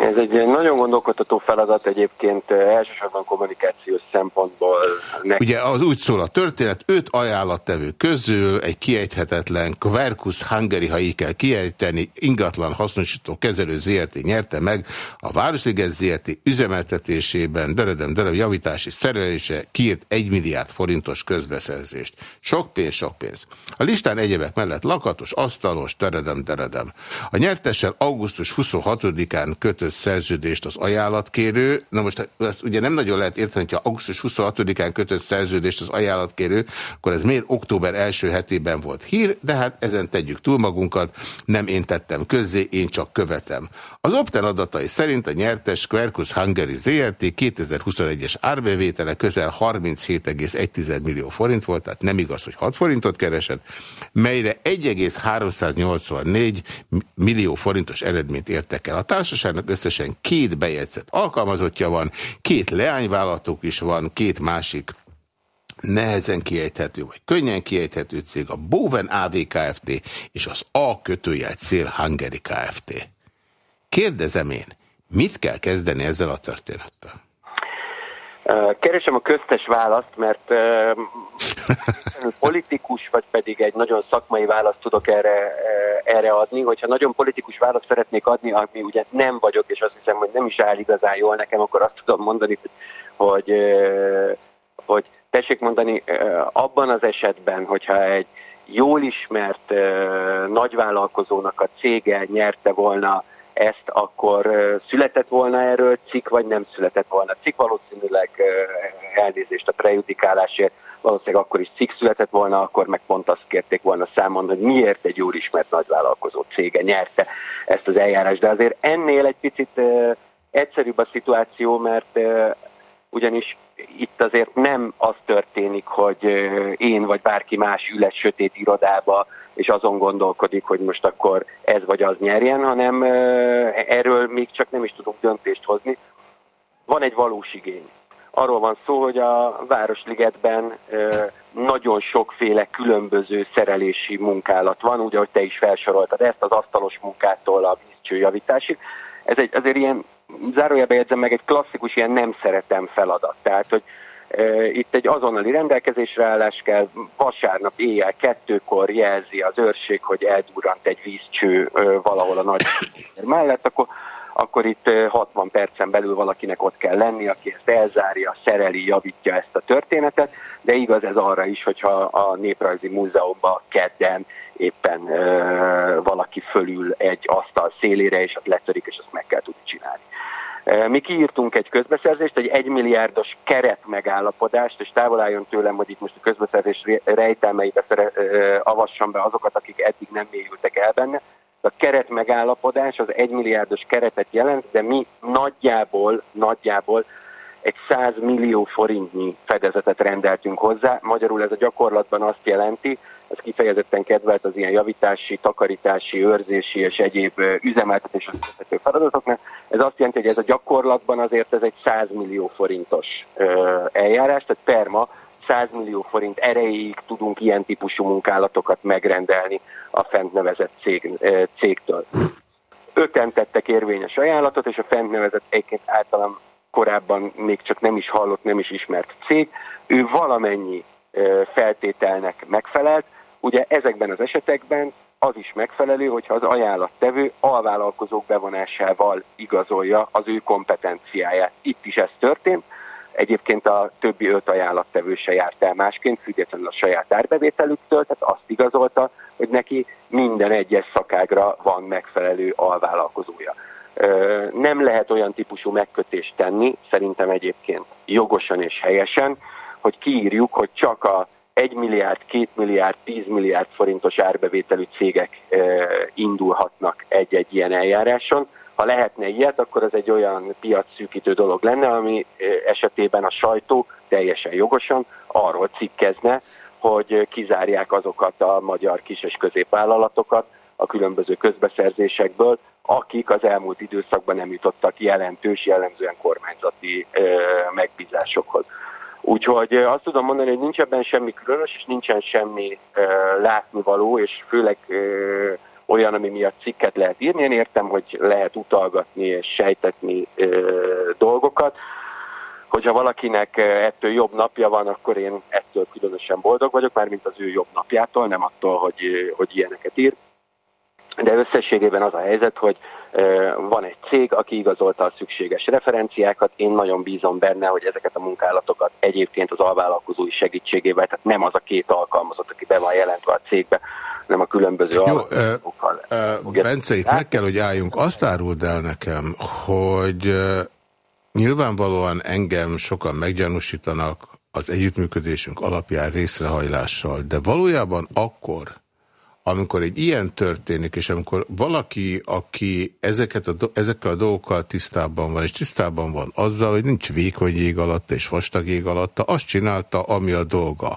Ez egy nagyon gondolkodható feladat egyébként elsősorban kommunikációs szempontból. Neki. Ugye az úgy szól a történet, öt ajánlattevő közül egy kiejthetetlen Quercus Hungary, ha így kell kiejteni, ingatlan hasznosító kezelő ZRT nyerte meg a Városliget ZRT üzemeltetésében, deredem, deredem, javítási szerelése kiírt egy milliárd forintos közbeszerzést. Sok pénz, sok pénz. A listán egyebek mellett lakatos, asztalos, deredem, deredem. A nyertessel augusztus 26-án kötött szerződést az ajánlatkérő. Na most ezt ugye nem nagyon lehet érteni, hogyha augusztus 26-án kötött szerződést az ajánlatkérő, akkor ez miért október első hetében volt hír, de hát ezen tegyük túl magunkat, nem én tettem közzé, én csak követem. Az Opten adatai szerint a nyertes Quercus Hungary ZRT 2021-es árbevétele közel 37,1 millió forint volt, tehát nem igaz, hogy 6 forintot keresett, melyre 1,384 millió forintos eredményt értek el. A társaságnak összesen két bejegyzett alkalmazottja van, két leányvállalatok is van, két másik nehezen kiejthető, vagy könnyen kiejthető cég, a Boven AV Kft. és az A kötőjel cél Hungary Kft. Kérdezem én, mit kell kezdeni ezzel a történettel? Keresem a köztes választ, mert [LAUGHS] politikus, vagy pedig egy nagyon szakmai választ tudok erre, erre adni. Hogyha nagyon politikus választ szeretnék adni, ami ugye nem vagyok, és azt hiszem, hogy nem is áll igazán jól nekem, akkor azt tudom mondani, hogy, hogy, hogy tessék mondani, abban az esetben, hogyha egy jól ismert nagyvállalkozónak a cége nyerte volna ezt, akkor született volna erről cikk, vagy nem született volna cikk. Valószínűleg elnézést a prejudikálásért, valószínűleg akkor is cikk született volna, akkor meg pont azt kérték volna számon, hogy miért egy jól ismert nagyvállalkozó cége nyerte ezt az eljárást. De azért ennél egy picit egyszerűbb a szituáció, mert ugyanis itt azért nem az történik, hogy én vagy bárki más ül egy sötét irodába, és azon gondolkodik, hogy most akkor ez vagy az nyerjen, hanem erről még csak nem is tudunk döntést hozni. Van egy valós igény. Arról van szó, hogy a Városligetben nagyon sokféle különböző szerelési munkálat van, úgy, ahogy te is felsoroltad ezt, az asztalos munkától a vízcsőjavításig. Ez egy, azért ilyen, zárójelbe jegyzem meg, egy klasszikus ilyen nem szeretem feladat. Tehát, hogy itt egy azonnali rendelkezésre állás kell, vasárnap éjjel kettőkor jelzi az őrség, hogy eldurrant egy vízcső valahol a nagy mellett, akkor, akkor itt 60 percen belül valakinek ott kell lenni, aki ezt elzárja, szereli, javítja ezt a történetet, de igaz ez arra is, hogyha a Néprajzi Múzeumban kedden éppen valaki fölül egy asztal szélére, és azt letörik, és azt meg kell tudni. Mi kiírtunk egy közbeszerzést, egy egymilliárdos keret megállapodást, és távol álljon tőlem, hogy itt most a közbeszerzés rejtelmeibe avassam be azokat, akik eddig nem mélyültek el benne. A keret megállapodás az egymilliárdos keretet jelent, de mi nagyjából, nagyjából egy 100 millió forintnyi fedezetet rendeltünk hozzá. Magyarul ez a gyakorlatban azt jelenti, ez kifejezetten kedvelt az ilyen javítási, takarítási, őrzési és egyéb üzemeltetés feladatoknak. Ez azt jelenti, hogy ez a gyakorlatban azért ez egy 100 millió forintos eljárás, tehát perma 100 millió forint erejéig tudunk ilyen típusú munkálatokat megrendelni a fent nevezett cég, cégtől. Öten tettek érvényes ajánlatot, és a fent nevezett egyébként általán korábban még csak nem is hallott, nem is ismert cég, ő valamennyi feltételnek megfelelt. Ugye ezekben az esetekben az is megfelelő, hogyha az ajánlattevő alvállalkozók bevonásával igazolja az ő kompetenciáját. Itt is ez történt. Egyébként a többi öt ajánlattevő se járt el másként, függetlenül a saját árbevételüktől, tehát azt igazolta, hogy neki minden egyes szakágra van megfelelő alvállalkozója. Nem lehet olyan típusú megkötést tenni, szerintem egyébként jogosan és helyesen, hogy kiírjuk, hogy csak a 1 milliárd, 2 milliárd, 10 milliárd forintos árbevételű cégek indulhatnak egy-egy ilyen eljáráson. Ha lehetne ilyet, akkor ez egy olyan piacszűkítő dolog lenne, ami esetében a sajtó teljesen jogosan arról cikkezne, hogy kizárják azokat a magyar kis- és középvállalatokat a különböző közbeszerzésekből, akik az elmúlt időszakban nem jutottak jelentős, jellemzően kormányzati megbízásokhoz. Úgyhogy azt tudom mondani, hogy nincs ebben semmi különös, és nincsen semmi látnivaló, és főleg olyan, ami miatt cikket lehet írni. Én értem, hogy lehet utalgatni és sejtetni dolgokat. Hogyha valakinek ettől jobb napja van, akkor én ettől különösen boldog vagyok, már mint az ő jobb napjától, nem attól, hogy, hogy ilyeneket ír. De összességében az a helyzet, hogy van egy cég, aki igazolta a szükséges referenciákat, én nagyon bízom benne, hogy ezeket a munkálatokat egyébként az alvállalkozói segítségével, tehát nem az a két alkalmazott, aki be van jelentve a cégbe, hanem a különböző Jó, alkalmazokkal. Bence, itt meg kell, hogy álljunk. Azt áruld el nekem, hogy nyilvánvalóan engem sokan meggyanúsítanak az együttműködésünk alapján részrehajlással, de valójában akkor, amikor egy ilyen történik, és amikor valaki, aki ezeket a, ezekkel a dolgokkal tisztában van, és tisztában van azzal, hogy nincs vékony jég alatta és vastag jég alatta, azt csinálta, ami a dolga.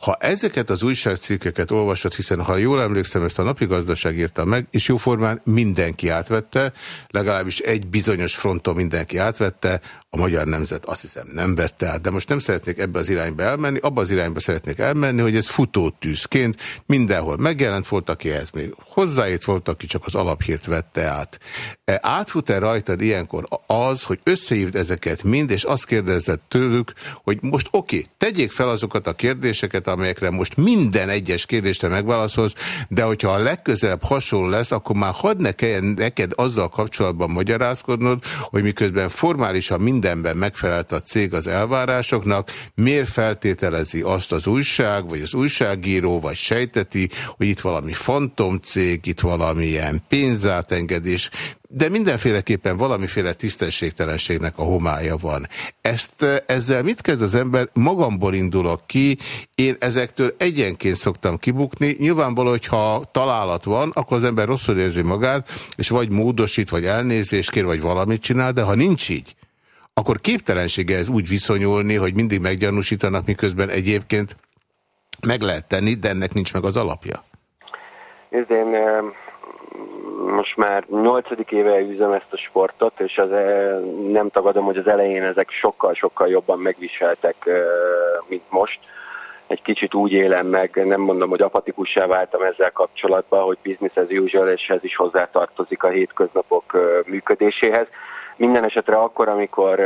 Ha ezeket az újságcikkeket olvasod, hiszen ha jól emlékszem, ezt a napi gazdaság írta meg, és jóformán mindenki átvette, legalábbis egy bizonyos fronton mindenki átvette, a magyar nemzet azt hiszem nem vette át, de most nem szeretnék ebbe az irányba elmenni, abba az irányba szeretnék elmenni, hogy ez futótűzként mindenhol megjelent, volt, aki ehhez még hozzáért, volt, aki csak az alaphírt vette át. E, átfut-e rajtad ilyenkor az, hogy összehívd ezeket mind, és azt kérdezett tőlük, hogy most oké, okay, tegyék fel azokat a kérdéseket, amelyekre most minden egyes kérdésre megválaszolsz, de hogyha a legközelebb hasonló lesz, akkor már hadd ne kelljen neked azzal kapcsolatban magyarázkodnod, hogy miközben formálisan mindenben megfelelt a cég az elvárásoknak, miért feltételezi azt az újság, vagy az újságíró, vagy sejteti, hogy itt valami fantomcég, itt valamilyen pénzátengedés, de mindenféleképpen valamiféle tisztességtelenségnek a homája van. Ezt, ezzel mit kezd az ember? Magamból indulok ki, én ezektől egyenként szoktam kibukni. Nyilvánvaló, hogyha találat van, akkor az ember rosszul érzi magát, és vagy módosít, vagy elnézést kér, vagy valamit csinál, de ha nincs így, akkor képtelensége ez úgy viszonyulni, hogy mindig meggyanúsítanak, miközben egyébként meg lehet tenni, de ennek nincs meg az alapja. Ez én most már nyolcadik éve üzem ezt a sportot, és az, nem tagadom, hogy az elején ezek sokkal-sokkal jobban megviseltek, mint most. Egy kicsit úgy élem meg, nem mondom, hogy apatikussá váltam ezzel kapcsolatban, hogy business as usual, és ez is hozzátartozik a hétköznapok működéséhez. Minden esetre akkor, amikor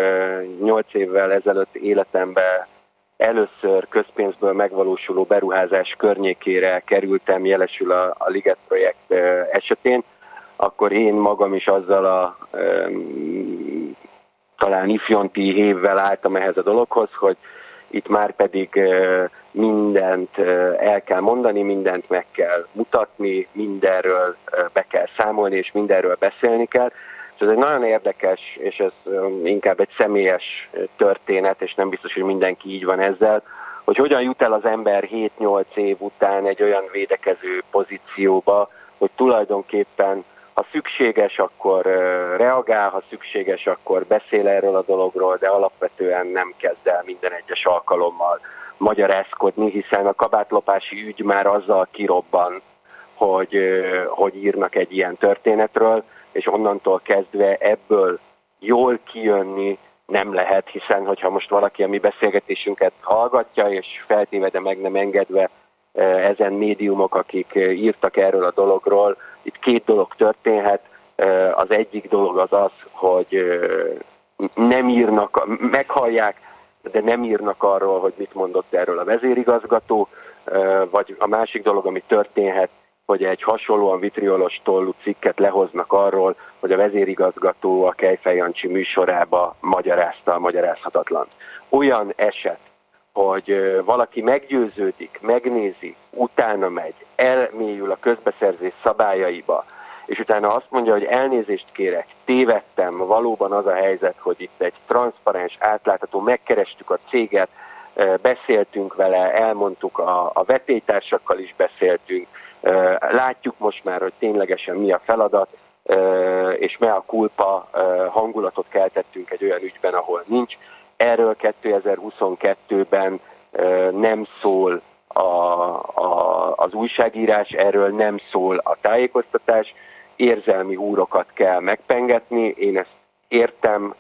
nyolc évvel ezelőtt életembe először közpénzből megvalósuló beruházás környékére kerültem, jelesül a, a Liget projekt esetén, akkor én magam is azzal a talán ifjonti hévvel álltam ehhez a dologhoz, hogy itt már pedig uh, mindent uh, el kell mondani, mindent meg kell mutatni, mindenről uh, be kell számolni, és mindenről beszélni kell. És ez egy nagyon érdekes, és ez inkább egy személyes történet, és nem biztos, hogy mindenki így van ezzel, hogy hogyan jut el az ember 7-8 év után egy olyan védekező pozícióba, hogy tulajdonképpen ha szükséges, akkor reagál, ha szükséges, akkor beszél erről a dologról, de alapvetően nem kezd el minden egyes alkalommal magyarázkodni, hiszen a kabátlopási ügy már azzal kirobban, hogy, hogy írnak egy ilyen történetről, és onnantól kezdve ebből jól kijönni nem lehet, hiszen hogyha most valaki a mi beszélgetésünket hallgatja, és feltéve, de meg nem engedve ezen médiumok, akik írtak erről a dologról, itt két dolog történhet. Az egyik dolog az az, hogy nem írnak, meghallják, de nem írnak arról, hogy mit mondott erről a vezérigazgató, vagy a másik dolog, ami történhet, hogy egy hasonlóan vitriolos tollú cikket lehoznak arról, hogy a vezérigazgató a Kejfej Jancsi műsorába magyarázta a magyarázhatatlan. Olyan eset, hogy valaki meggyőződik, megnézi, utána megy, elmélyül a közbeszerzés szabályaiba, és utána azt mondja, hogy elnézést kérek, tévedtem, valóban az a helyzet, hogy itt egy transzparens, átlátható, megkerestük a céget, beszéltünk vele, elmondtuk, a, a vetélytársakkal is beszéltünk, látjuk most már, hogy ténylegesen mi a feladat, és me a kulpa hangulatot keltettünk egy olyan ügyben, ahol nincs. Erről 2022-ben nem szól a, a, az újságírás, erről nem szól a tájékoztatás, érzelmi húrokat kell megpengetni, én ezt értem,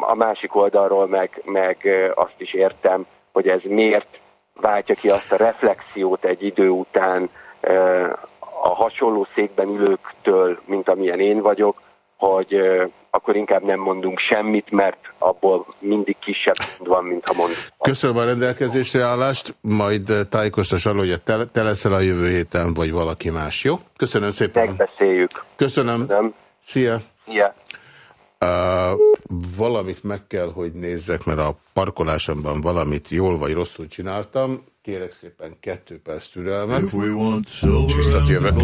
a másik oldalról meg, meg azt is értem, hogy ez miért váltja ki azt a reflexiót egy idő után a hasonló székben ülőktől, mint amilyen én vagyok, hogy akkor inkább nem mondunk semmit, mert abból mindig kisebb van, mint ha mondunk. Köszönöm a rendelkezésre állást, majd tájékoztas arról, hogy te, te leszel a jövő héten, vagy valaki más, jó? Köszönöm szépen. Megbeszéljük. Köszönöm. Köszönöm. Szia. Szia. Uh, valamit meg kell, hogy nézzek, mert a parkolásomban valamit jól vagy rosszul csináltam. Kérek szépen kettő perc türelmet. Visszatjövök.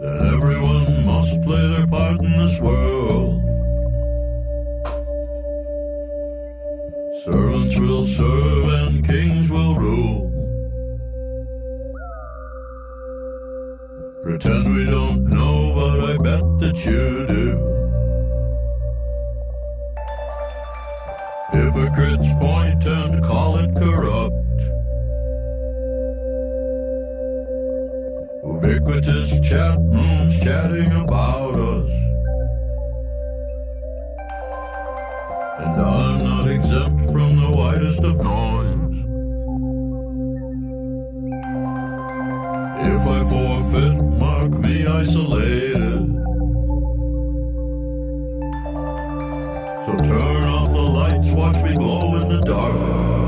Then everyone must play their part in this world. Servants will serve and kings will rule. Pretend we don't know, but I bet that you do. Hypocrites point and call it corrupt. Ubiquitous chat rooms chatting about us. And I'm not exempt from the widest of noise. If I forfeit, mark me isolated. So turn off the lights, watch me glow in the dark.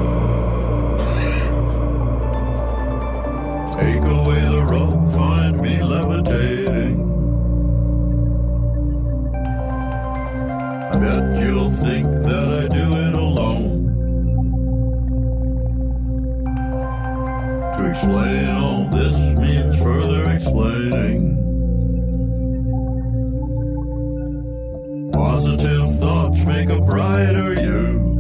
Me levitating. Bet you'll think that I do it alone. To explain all this means further explaining. Positive thoughts make a brighter you.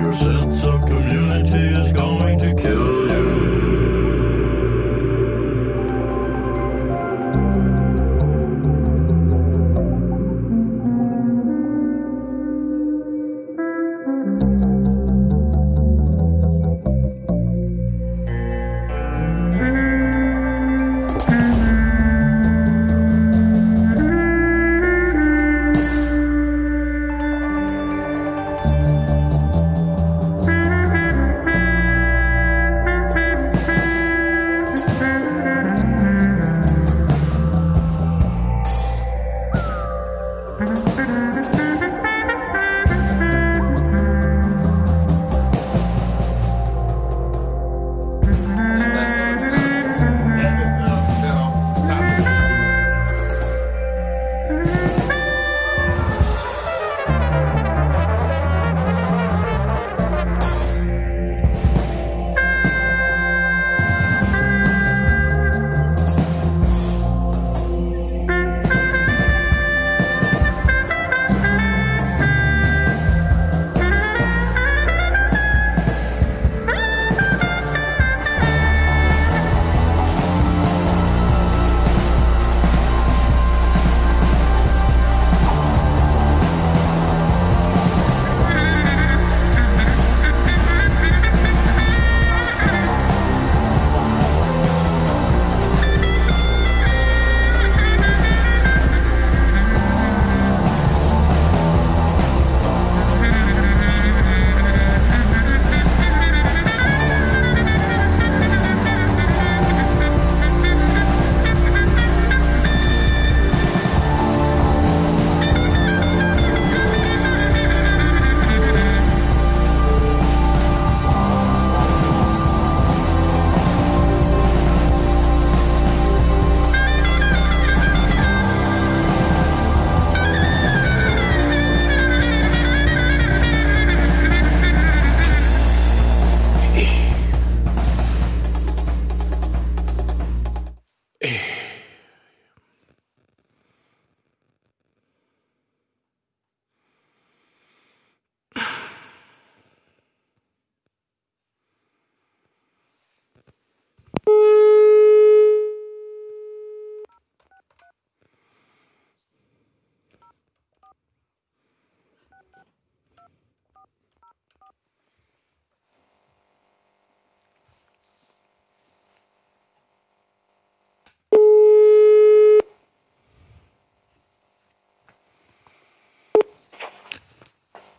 Your sense of community is going to kill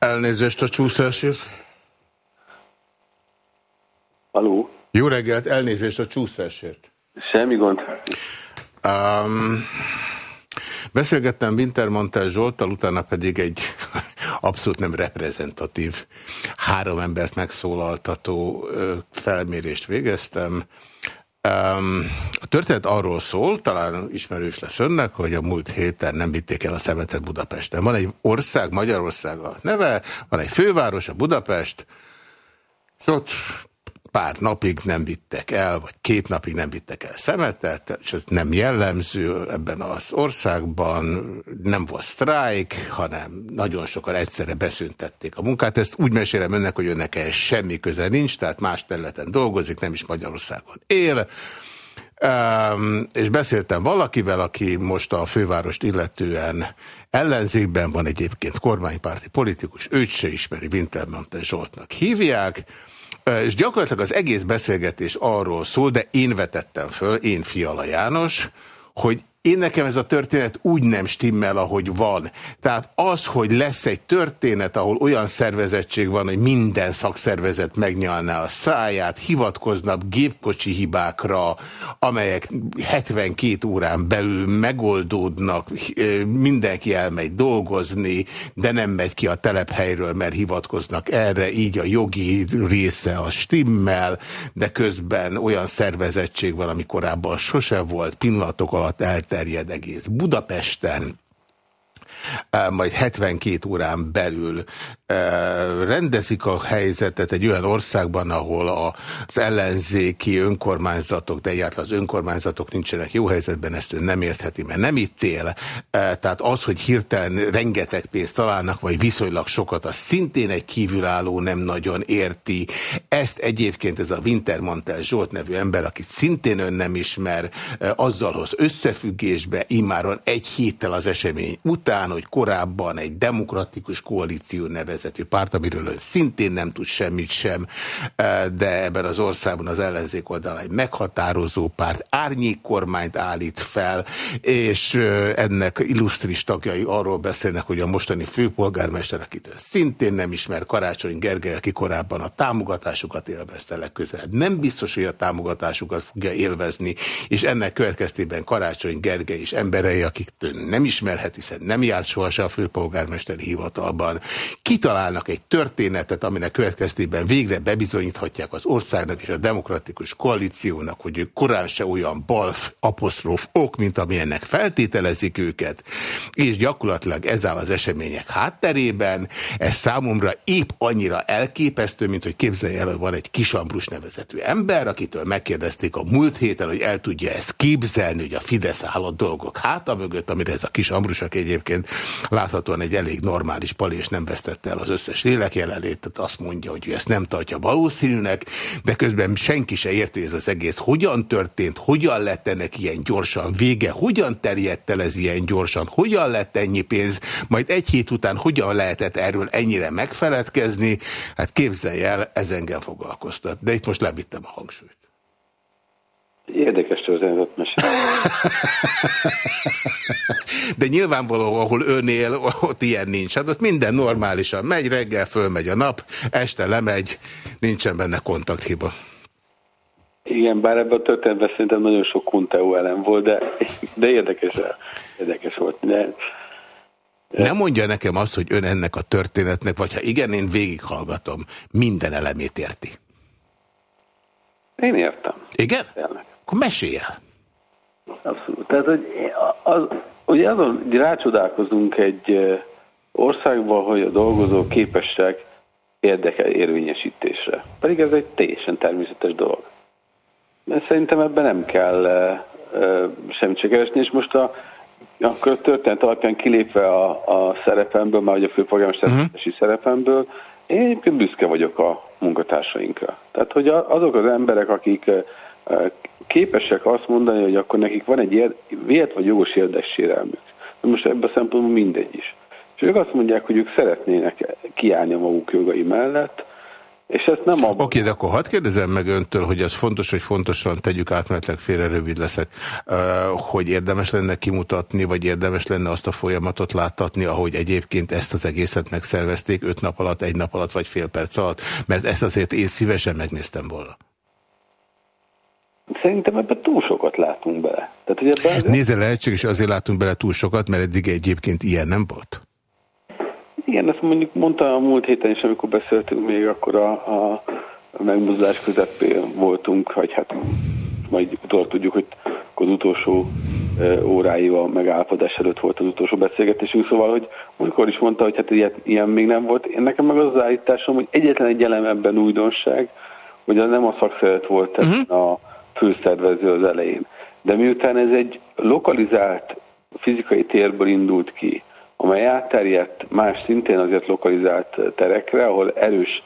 Elnézést a csúszásért. Aló? Jó reggelt, elnézést a csúszásért. Semmi gond. Um, beszélgettem Wintermantel Zsoltal, utána pedig egy [LAUGHS] abszolút nem reprezentatív három embert megszólaltató felmérést végeztem. A történet arról szól, talán ismerős lesz önnek, hogy a múlt héten nem vitték el a szemetet Budapesten. Van egy ország, Magyarország a neve, van egy főváros, a Budapest, és ott pár napig nem vittek el, vagy két napig nem vittek el szemetet, és ez nem jellemző ebben az országban, nem volt sztrájk, hanem nagyon sokan egyszerre beszüntették a munkát. Ezt úgy mesélem önnek, hogy önnek ehhez semmi köze nincs, tehát más területen dolgozik, nem is Magyarországon él. Um, és beszéltem valakivel, aki most a fővárost illetően ellenzékben van egyébként kormánypárti politikus, őt se ismeri, Wintermantel Zsoltnak hívják, és gyakorlatilag az egész beszélgetés arról szól, de én vetettem föl, én Fiala János, hogy én nekem ez a történet úgy nem stimmel, ahogy van. Tehát az, hogy lesz egy történet, ahol olyan szervezettség van, hogy minden szakszervezet megnyalná a száját, hivatkoznak gépkocsi hibákra, amelyek 72 órán belül megoldódnak, mindenki elmegy dolgozni, de nem megy ki a telephelyről, mert hivatkoznak erre, így a jogi része a stimmel, de közben olyan szervezettség van, ami korábban sose volt, pillanatok alatt elte elterjed egész. Budapesten, majd 72 órán belül rendezik a helyzetet egy olyan országban, ahol az ellenzéki önkormányzatok, de egyáltalán az önkormányzatok nincsenek jó helyzetben, ezt ő nem értheti, mert nem itt él. Tehát az, hogy hirtelen rengeteg pénzt találnak, vagy viszonylag sokat, az szintén egy kívülálló nem nagyon érti. Ezt egyébként ez a Wintermantel Zsolt nevű ember, akit szintén ön nem ismer, azzal hoz összefüggésbe, immáron egy héttel az esemény után, hogy korábban egy demokratikus koalíció nevezetű párt, amiről ön szintén nem tud semmit sem, de ebben az országban az ellenzék oldalán egy meghatározó párt árnyék kormányt állít fel, és ennek illusztris tagjai arról beszélnek, hogy a mostani főpolgármester, akit ön szintén nem ismer, Karácsony Gergely, aki korábban a támogatásukat élvezte legközelebb. Nem biztos, hogy a támogatásukat fogja élvezni, és ennek következtében Karácsony Gergely és emberei, akik nem ismerhet, hiszen nem jár sohasem a főpolgármesteri hivatalban, kitalálnak egy történetet, aminek következtében végre bebizonyíthatják az országnak és a demokratikus koalíciónak, hogy ők korán se olyan bal apostrof ok, mint amilyennek feltételezik őket, és gyakorlatilag ez áll az események hátterében. Ez számomra épp annyira elképesztő, mint hogy képzelje el, hogy van egy Kisambrus nevezetű ember, akitől megkérdezték a múlt héten, hogy el tudja ezt képzelni, hogy a Fidesz áll a dolgok háta mögött, amire ez a kis Ambrusak egyébként láthatóan egy elég normális pali, és nem vesztette el az összes lélekjelenlét, tehát azt mondja, hogy ő ezt nem tartja valószínűnek, de közben senki se érti, ez az egész hogyan történt, hogyan lett ennek ilyen gyorsan vége, hogyan terjedt el ez ilyen gyorsan, hogyan lett ennyi pénz, majd egy hét után hogyan lehetett erről ennyire megfeledkezni, hát képzelj el, ez engem foglalkoztat. De itt most levittem a hangsúlyt. Érdekes történetet mesél. De nyilvánvaló, ahol önél, ott ilyen nincs. Hát ott minden normálisan megy, reggel fölmegy a nap, este lemegy, nincsen benne kontakthiba. Igen, bár ebben a történetben szerintem nagyon sok Kunteó elem volt, de, de érdekes, érdekes volt. De, nem mondja nekem azt, hogy ön ennek a történetnek, vagy ha igen, én végighallgatom, minden elemét érti. Én értem. Igen? Tényleg. Akkor mesélj el. Abszolút. Tehát, hogy az, ugye azon rácsodálkozunk egy országban, hogy a dolgozók képesek érdeke érvényesítésre. Pedig ez egy teljesen természetes dolog. Mert szerintem ebben nem kell semmit se keresni, és most a, akkor a történet alapján kilépve a, a szerepemből, már a főpolgármester uh-huh. szerepemből, én egyébként büszke vagyok a munkatársainkra. Tehát, hogy azok az emberek, akik képesek azt mondani, hogy akkor nekik van egy vélet vagy jogos érdeksérelmük. De most ebben a szempontból mindegy is. És ők azt mondják, hogy ők szeretnének kiállni a maguk jogai mellett, És ezt nem abban... Oké, de akkor hadd kérdezem meg öntől, hogy az fontos, hogy fontosan tegyük átmenetleg félre rövid leszek, hogy érdemes lenne kimutatni, vagy érdemes lenne azt a folyamatot láttatni, ahogy egyébként ezt az egészet megszervezték öt nap alatt, egy nap alatt, vagy fél perc alatt, mert ezt azért én szívesen megnéztem volna. Szerintem ebben túl sokat látunk bele. Tehát, hogy ebben azért... Nézze, lehetséges, azért látunk bele túl sokat, mert eddig egyébként ilyen nem volt? Igen, ezt mondjuk mondta a múlt héten is, amikor beszéltünk még, akkor a, a megmozdulás közepén voltunk, hogy hát majd utol tudjuk, hogy az utolsó órái a megállapodás előtt volt az utolsó beszélgetésünk, szóval, hogy amikor is mondta, hogy hát ilyen, ilyen még nem volt. Én nekem meg az az állításom, hogy egyetlen egy elem ebben újdonság, hogy az nem a szakszeret volt uh-huh. a főszervező az elején. De miután ez egy lokalizált fizikai térből indult ki, amely átterjedt más szintén azért lokalizált terekre, ahol erős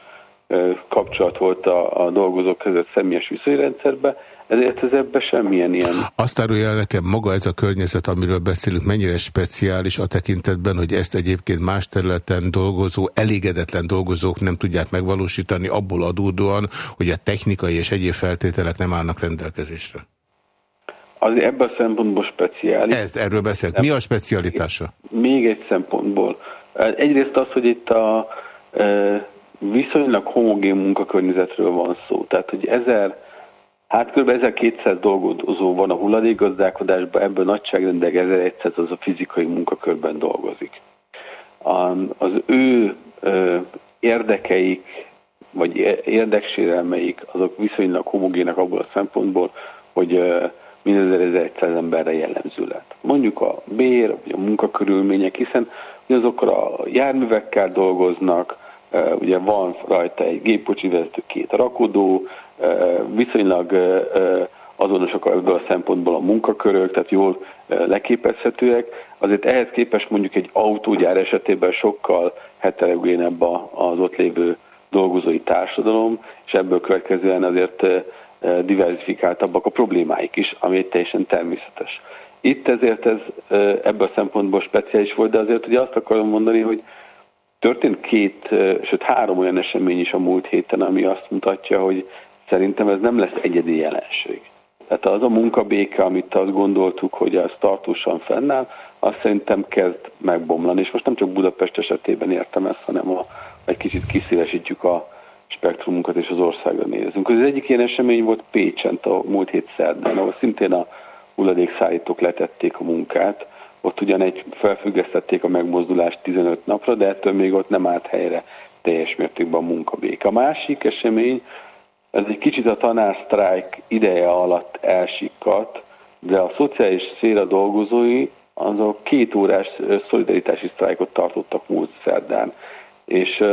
kapcsolat volt a, a dolgozók között személyes viszonyrendszerbe, ezért ez ebben semmilyen ilyen... Azt árulja el nekem maga ez a környezet, amiről beszélünk, mennyire speciális a tekintetben, hogy ezt egyébként más területen dolgozó, elégedetlen dolgozók nem tudják megvalósítani, abból adódóan, hogy a technikai és egyéb feltételek nem állnak rendelkezésre. Az ebben a szempontból speciális. Ez, erről beszélt. Mi a specialitása? Még egy szempontból. Egyrészt az, hogy itt a e, viszonylag homogén munkakörnyezetről van szó. Tehát, hogy ezer, hát kb. 1200 dolgozó van a hulladékgazdálkodásban, ebből nagyságrendileg 1100 az a fizikai munkakörben dolgozik. Az ő érdekeik, vagy érdeksérelmeik, azok viszonylag homogének abból a szempontból, hogy mindezer 1100 emberre jellemző lett. Mondjuk a bér, vagy a munkakörülmények, hiszen azokkal a járművekkel dolgoznak, ugye van rajta egy gépkocsi vezető, két rakodó, viszonylag azonosak ebből a szempontból a munkakörök, tehát jól leképezhetőek. Azért ehhez képest mondjuk egy autógyár esetében sokkal heterogénebb az ott lévő dolgozói társadalom, és ebből következően azért diversifikáltabbak a problémáik is, ami egy teljesen természetes. Itt ezért ez ebből a szempontból speciális volt, de azért ugye azt akarom mondani, hogy történt két, sőt három olyan esemény is a múlt héten, ami azt mutatja, hogy szerintem ez nem lesz egyedi jelenség. Tehát az a munkabéke, amit azt gondoltuk, hogy az tartósan fennáll, azt szerintem kezd megbomlani. És most nem csak Budapest esetében értem ezt, hanem a, egy kicsit kiszélesítjük a, spektrumunkat és az országra nézünk. Az egyik ilyen esemény volt Pécsen a múlt hét szerdán, ahol szintén a hulladékszállítók letették a munkát. Ott ugyan egy felfüggesztették a megmozdulást 15 napra, de ettől még ott nem állt helyre teljes mértékben a munkabék. A másik esemény, ez egy kicsit a tanársztrájk ideje alatt elsikkadt, de a szociális széra dolgozói azok két órás szolidaritási sztrájkot tartottak múlt szerdán. És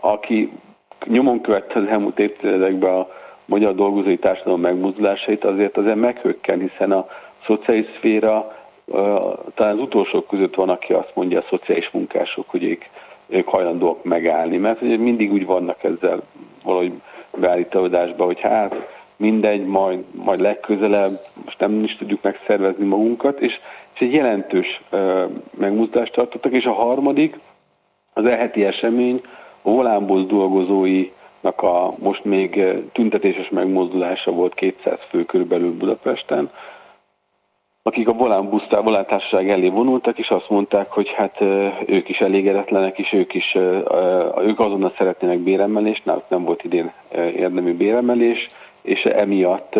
aki nyomon követte az elmúlt évtizedekben a magyar dolgozói társadalom megmozdulásait, azért azért meghökken, hiszen a szociális szféra talán az utolsók között van, aki azt mondja a szociális munkások, hogy ők, ők hajlandóak megállni, mert ugye mindig úgy vannak ezzel valahogy beállítódásba, hogy hát mindegy, majd, majd legközelebb, most nem is tudjuk megszervezni magunkat, és, és egy jelentős uh, megmozdulást tartottak, és a harmadik, az eheti esemény, a volánbusz dolgozóinak a most még tüntetéses megmozdulása volt 200 fő körülbelül Budapesten, akik a volánbusztár, volántársaság elé vonultak, és azt mondták, hogy hát ők is elégedetlenek, és ők is ők azonnal szeretnének béremelést, náluk nem volt idén érdemi béremelés, és emiatt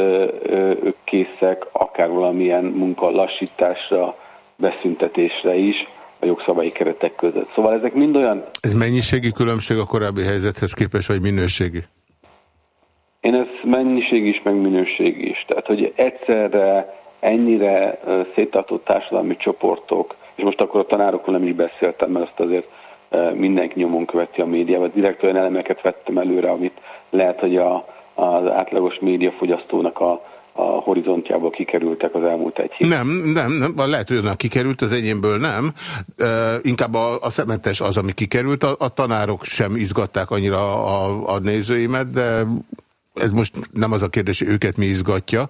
ők készek akár valamilyen munka lassításra, beszüntetésre is, a jogszabályi keretek között. Szóval ezek mind olyan... Ez mennyiségi különbség a korábbi helyzethez képest, vagy minőségi? Én ez mennyiség is, meg minőség is. Tehát, hogy egyszerre ennyire széttartott társadalmi csoportok, és most akkor a tanárokról nem is beszéltem, mert azt azért mindenki nyomon követi a médiában. Direkt olyan elemeket vettem előre, amit lehet, hogy a, az átlagos médiafogyasztónak a a horizontjából kikerültek az elmúlt egy hét. Nem, nem, nem, lehet, hogy onnan kikerült, az enyémből nem. E, inkább a, a szemetes az, ami kikerült. A, a tanárok sem izgatták annyira a, a nézőimet, de ez most nem az a kérdés, hogy őket mi izgatja.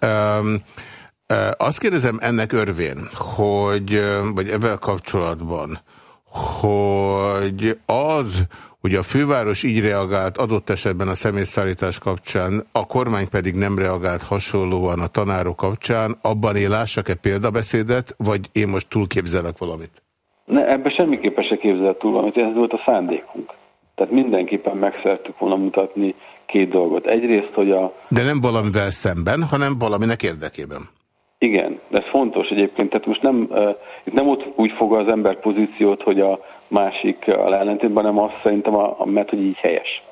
E, azt kérdezem ennek örvén, hogy, vagy ebben kapcsolatban, hogy az, hogy a főváros így reagált adott esetben a személyszállítás kapcsán, a kormány pedig nem reagált hasonlóan a tanárok kapcsán, abban én lássak-e példabeszédet, vagy én most túlképzelek valamit? Ne, ebbe semmiképpen se képzelt túl valamit, ez volt a szándékunk. Tehát mindenképpen meg szerettük volna mutatni két dolgot. Egyrészt, hogy a... De nem valamivel szemben, hanem valaminek érdekében. Igen, ez fontos egyébként. Tehát most nem, uh, itt nem ott úgy fog az ember pozíciót, hogy a másik a ellentétben, hanem azt szerintem, a, a, mert hogy így helyes.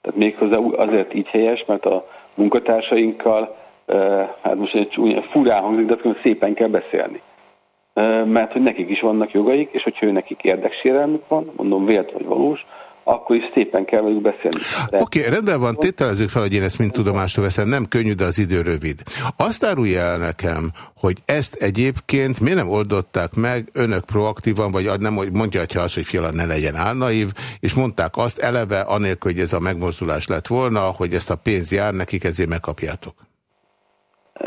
Tehát méghozzá azért így helyes, mert a munkatársainkkal, uh, hát most egy furán hangzik, de szépen kell beszélni. Uh, mert hogy nekik is vannak jogaik, és hogyha ő nekik érdeksérelmük van, mondom vélt vagy valós, akkor is szépen kell velük beszélni. Oké, okay, rendben van, tételezzük fel, hogy én ezt mind tudomásra veszem, nem könnyű, de az idő rövid. Azt árulja el nekem, hogy ezt egyébként miért nem oldották meg önök proaktívan, vagy nem mondja ha azt, hogy fiala ne legyen álnaív, és mondták azt eleve, anélkül, hogy ez a megmozdulás lett volna, hogy ezt a pénz jár nekik, ezért megkapjátok.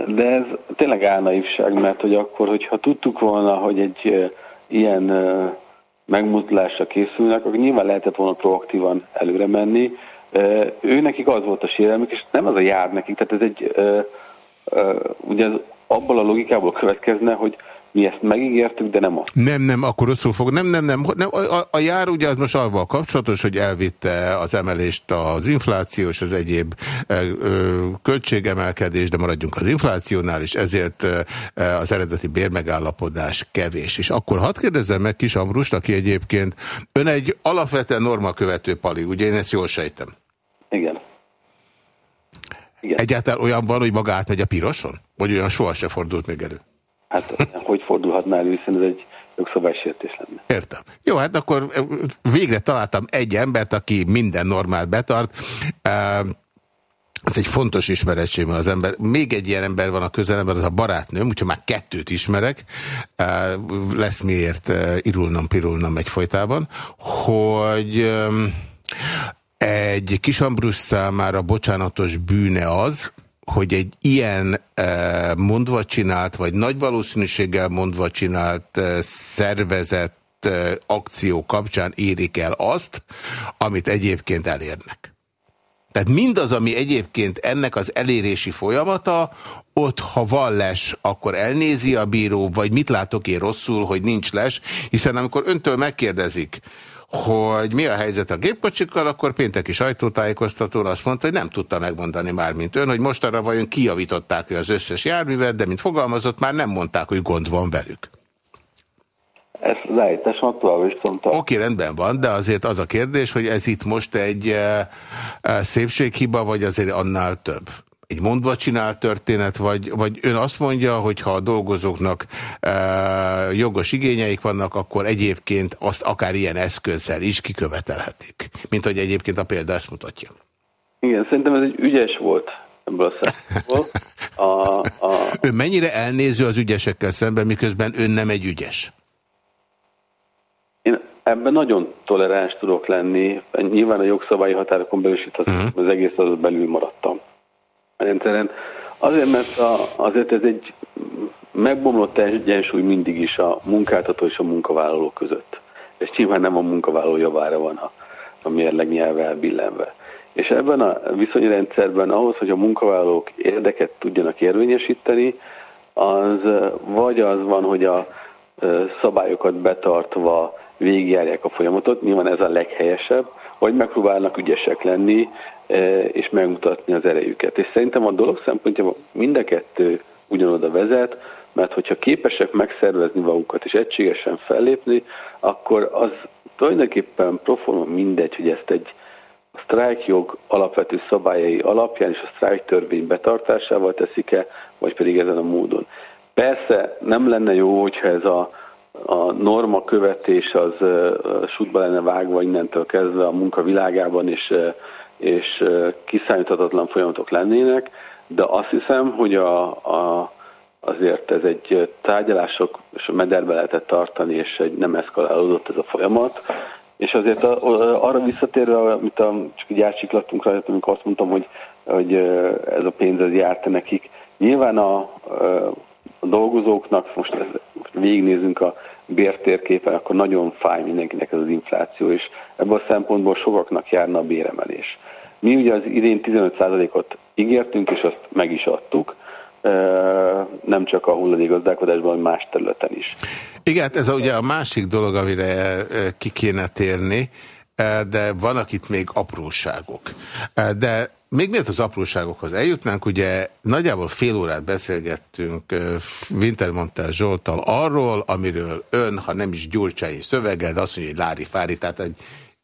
De ez tényleg álnaívság, mert hogy akkor, hogyha tudtuk volna, hogy egy ilyen megmozdulásra készülnek, akkor nyilván lehetett volna proaktívan előre menni. Ő nekik az volt a sérelmük, és nem az a jár nekik, tehát ez egy, ugye abból a logikából következne, hogy mi ezt megígértük, de nem azt. Nem, nem, akkor rosszul fog. Nem, nem, nem. nem a, a jár ugye az most avval kapcsolatos, hogy elvitte az emelést az infláció és az egyéb ö, költségemelkedés, de maradjunk az inflációnál, és ezért ö, az eredeti bérmegállapodás kevés. És akkor hadd kérdezzem meg Kis Ambrust, aki egyébként ön egy alapvetően normakövető pali, ugye én ezt jól sejtem? Igen. Igen. Egyáltalán olyan van, hogy maga átmegy a piroson? Vagy olyan sohasem fordult még elő? Hát hogy fordulhatná elő, hiszen ez egy jogszabálysértés lenne. Értem. Jó, hát akkor végre találtam egy embert, aki minden normál betart. Ez egy fontos ismeretség az ember. Még egy ilyen ember van a közelemben, az a barátnőm, úgyhogy már kettőt ismerek. Lesz miért irulnom, pirulnom egyfolytában, hogy egy Kisambrus számára bocsánatos bűne az, hogy egy ilyen eh, mondva csinált, vagy nagy valószínűséggel mondva csinált eh, szervezett eh, akció kapcsán érik el azt, amit egyébként elérnek. Tehát mindaz, ami egyébként ennek az elérési folyamata, ott ha van les, akkor elnézi a bíró, vagy mit látok én rosszul, hogy nincs les, hiszen amikor öntől megkérdezik, hogy mi a helyzet a gépkocsikkal, akkor pénteki sajtótájékoztatón azt mondta, hogy nem tudta megmondani már, mint ön, hogy mostanra vajon kijavították -e az összes járművet, de mint fogalmazott, már nem mondták, hogy gond van velük. Ez lehetős, tovább is Oké, okay, rendben van, de azért az a kérdés, hogy ez itt most egy e, e, szépséghiba, vagy azért annál több? Egy mondva csinált történet, vagy, vagy ön azt mondja, hogy ha a dolgozóknak e, jogos igényeik vannak, akkor egyébként azt akár ilyen eszközzel is kikövetelhetik. Mint hogy egyébként a példa ezt mutatja. Igen, szerintem ez egy ügyes volt ebből a szempontból. A, a... Ön mennyire elnéző az ügyesekkel szemben, miközben ön nem egy ügyes? Én ebben nagyon toleráns tudok lenni. Nyilván a jogszabályi határokon belül is itt az, uh mhm. -huh. az egész az belül maradtam rendszeren. Azért, mert a, azért ez egy megbomlott egyensúly mindig is a munkáltató és a munkavállaló között. És nyilván nem a munkavállaló javára van a, a mérleg nyelve elbillenve. És ebben a viszonyrendszerben ahhoz, hogy a munkavállalók érdeket tudjanak érvényesíteni, az vagy az van, hogy a szabályokat betartva végigjárják a folyamatot, nyilván ez a leghelyesebb, vagy megpróbálnak ügyesek lenni, és megmutatni az erejüket. És szerintem a dolog szempontjából mind a kettő ugyanoda vezet, mert hogyha képesek megszervezni magukat és egységesen fellépni, akkor az tulajdonképpen proforma mindegy, hogy ezt egy a sztrájkjog alapvető szabályai alapján és a sztrájk törvény betartásával teszik-e, vagy pedig ezen a módon. Persze nem lenne jó, hogyha ez a a norma követés az sútba lenne vágva innentől kezdve a munka világában, és, és kiszámíthatatlan folyamatok lennének, de azt hiszem, hogy a, a, azért ez egy tárgyalások és a mederbe lehetett tartani, és egy nem eszkalálódott ez a folyamat, és azért a, arra visszatérve, amit a, csak így átsiklattunk rajta, amikor azt mondtam, hogy, hogy ez a pénz az járta nekik. Nyilván a, a dolgozóknak, most, ez, most végignézünk a bértérképen, akkor nagyon fáj mindenkinek ez az infláció, és ebből a szempontból sokaknak járna a béremelés. Mi ugye az idén 15%-ot ígértünk, és azt meg is adtuk, nem csak a hulladékgazdálkodásban, hanem más területen is. Igen, hát ez a, ugye a másik dolog, amire ki kéne térni, de vannak itt még apróságok. De még miért az apróságokhoz eljutnánk, ugye nagyjából fél órát beszélgettünk Wintermantel Zsoltal arról, amiről ön, ha nem is gyurcsányi szöveged, azt mondja, hogy Lári Fári, tehát egy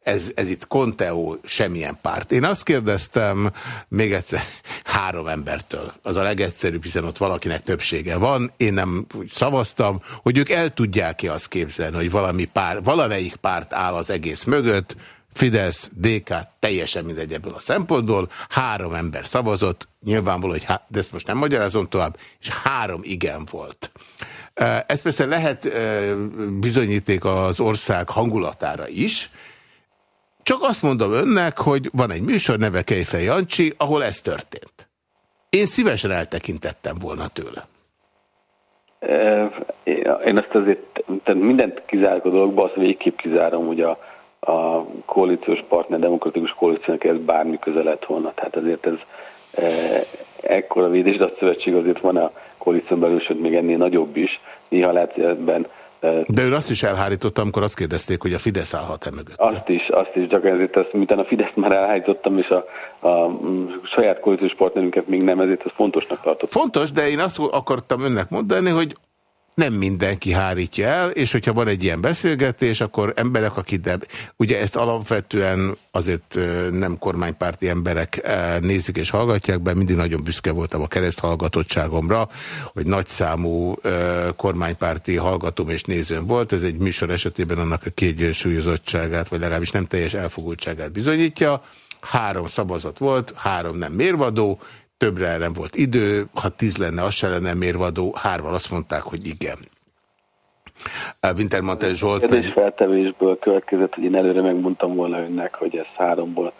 ez, ez itt Conteo semmilyen párt. Én azt kérdeztem még egyszer [LAUGHS] három embertől. Az a legegyszerűbb, hiszen ott valakinek többsége van. Én nem szavaztam, hogy ők el tudják-e azt képzelni, hogy valami pár, valamelyik párt áll az egész mögött, Fidesz, DK, teljesen mindegy ebből a szempontból. Három ember szavazott, nyilvánvaló, hogy de ezt most nem magyarázom tovább, és három igen volt. Ez persze lehet bizonyíték az ország hangulatára is, csak azt mondom önnek, hogy van egy műsor neve Kejfej Jancsi, ahol ez történt. Én szívesen eltekintettem volna tőle. Én ezt azért tehát mindent kizárok a dologba, azt végképp kizárom, hogy a, a koalíciós partner, demokratikus koalíciónak ez bármi köze lett volna. Tehát azért ez e, ekkora védés, de a szövetség azért van a koalíción belül, sőt még ennél nagyobb is. Néha lehet ebben de ön azt is elhárította, amikor azt kérdezték, hogy a Fidesz állhat-e mögött. Azt is, azt is, csak ezért azt, miután a Fidesz már elhárítottam, és a, a saját koalíciós partnerünket még nem, ezért ez fontosnak tartottam. Fontos, de én azt akartam önnek mondani, hogy nem mindenki hárítja el, és hogyha van egy ilyen beszélgetés, akkor emberek, akik, de ugye ezt alapvetően azért nem kormánypárti emberek nézik és hallgatják, be mindig nagyon büszke voltam a kereszt hallgatottságomra, hogy nagyszámú kormánypárti hallgatóm és nézőm volt. Ez egy műsor esetében annak a kiegyensúlyozottságát, vagy legalábbis nem teljes elfogultságát bizonyítja. Három szavazat volt, három nem mérvadó, többre nem volt idő, ha tíz lenne, az se lenne mérvadó, hárval azt mondták, hogy igen. Wintermantel Zsolt... Kérdés feltevésből következett, hogy én előre megmondtam volna önnek, hogy ez háromból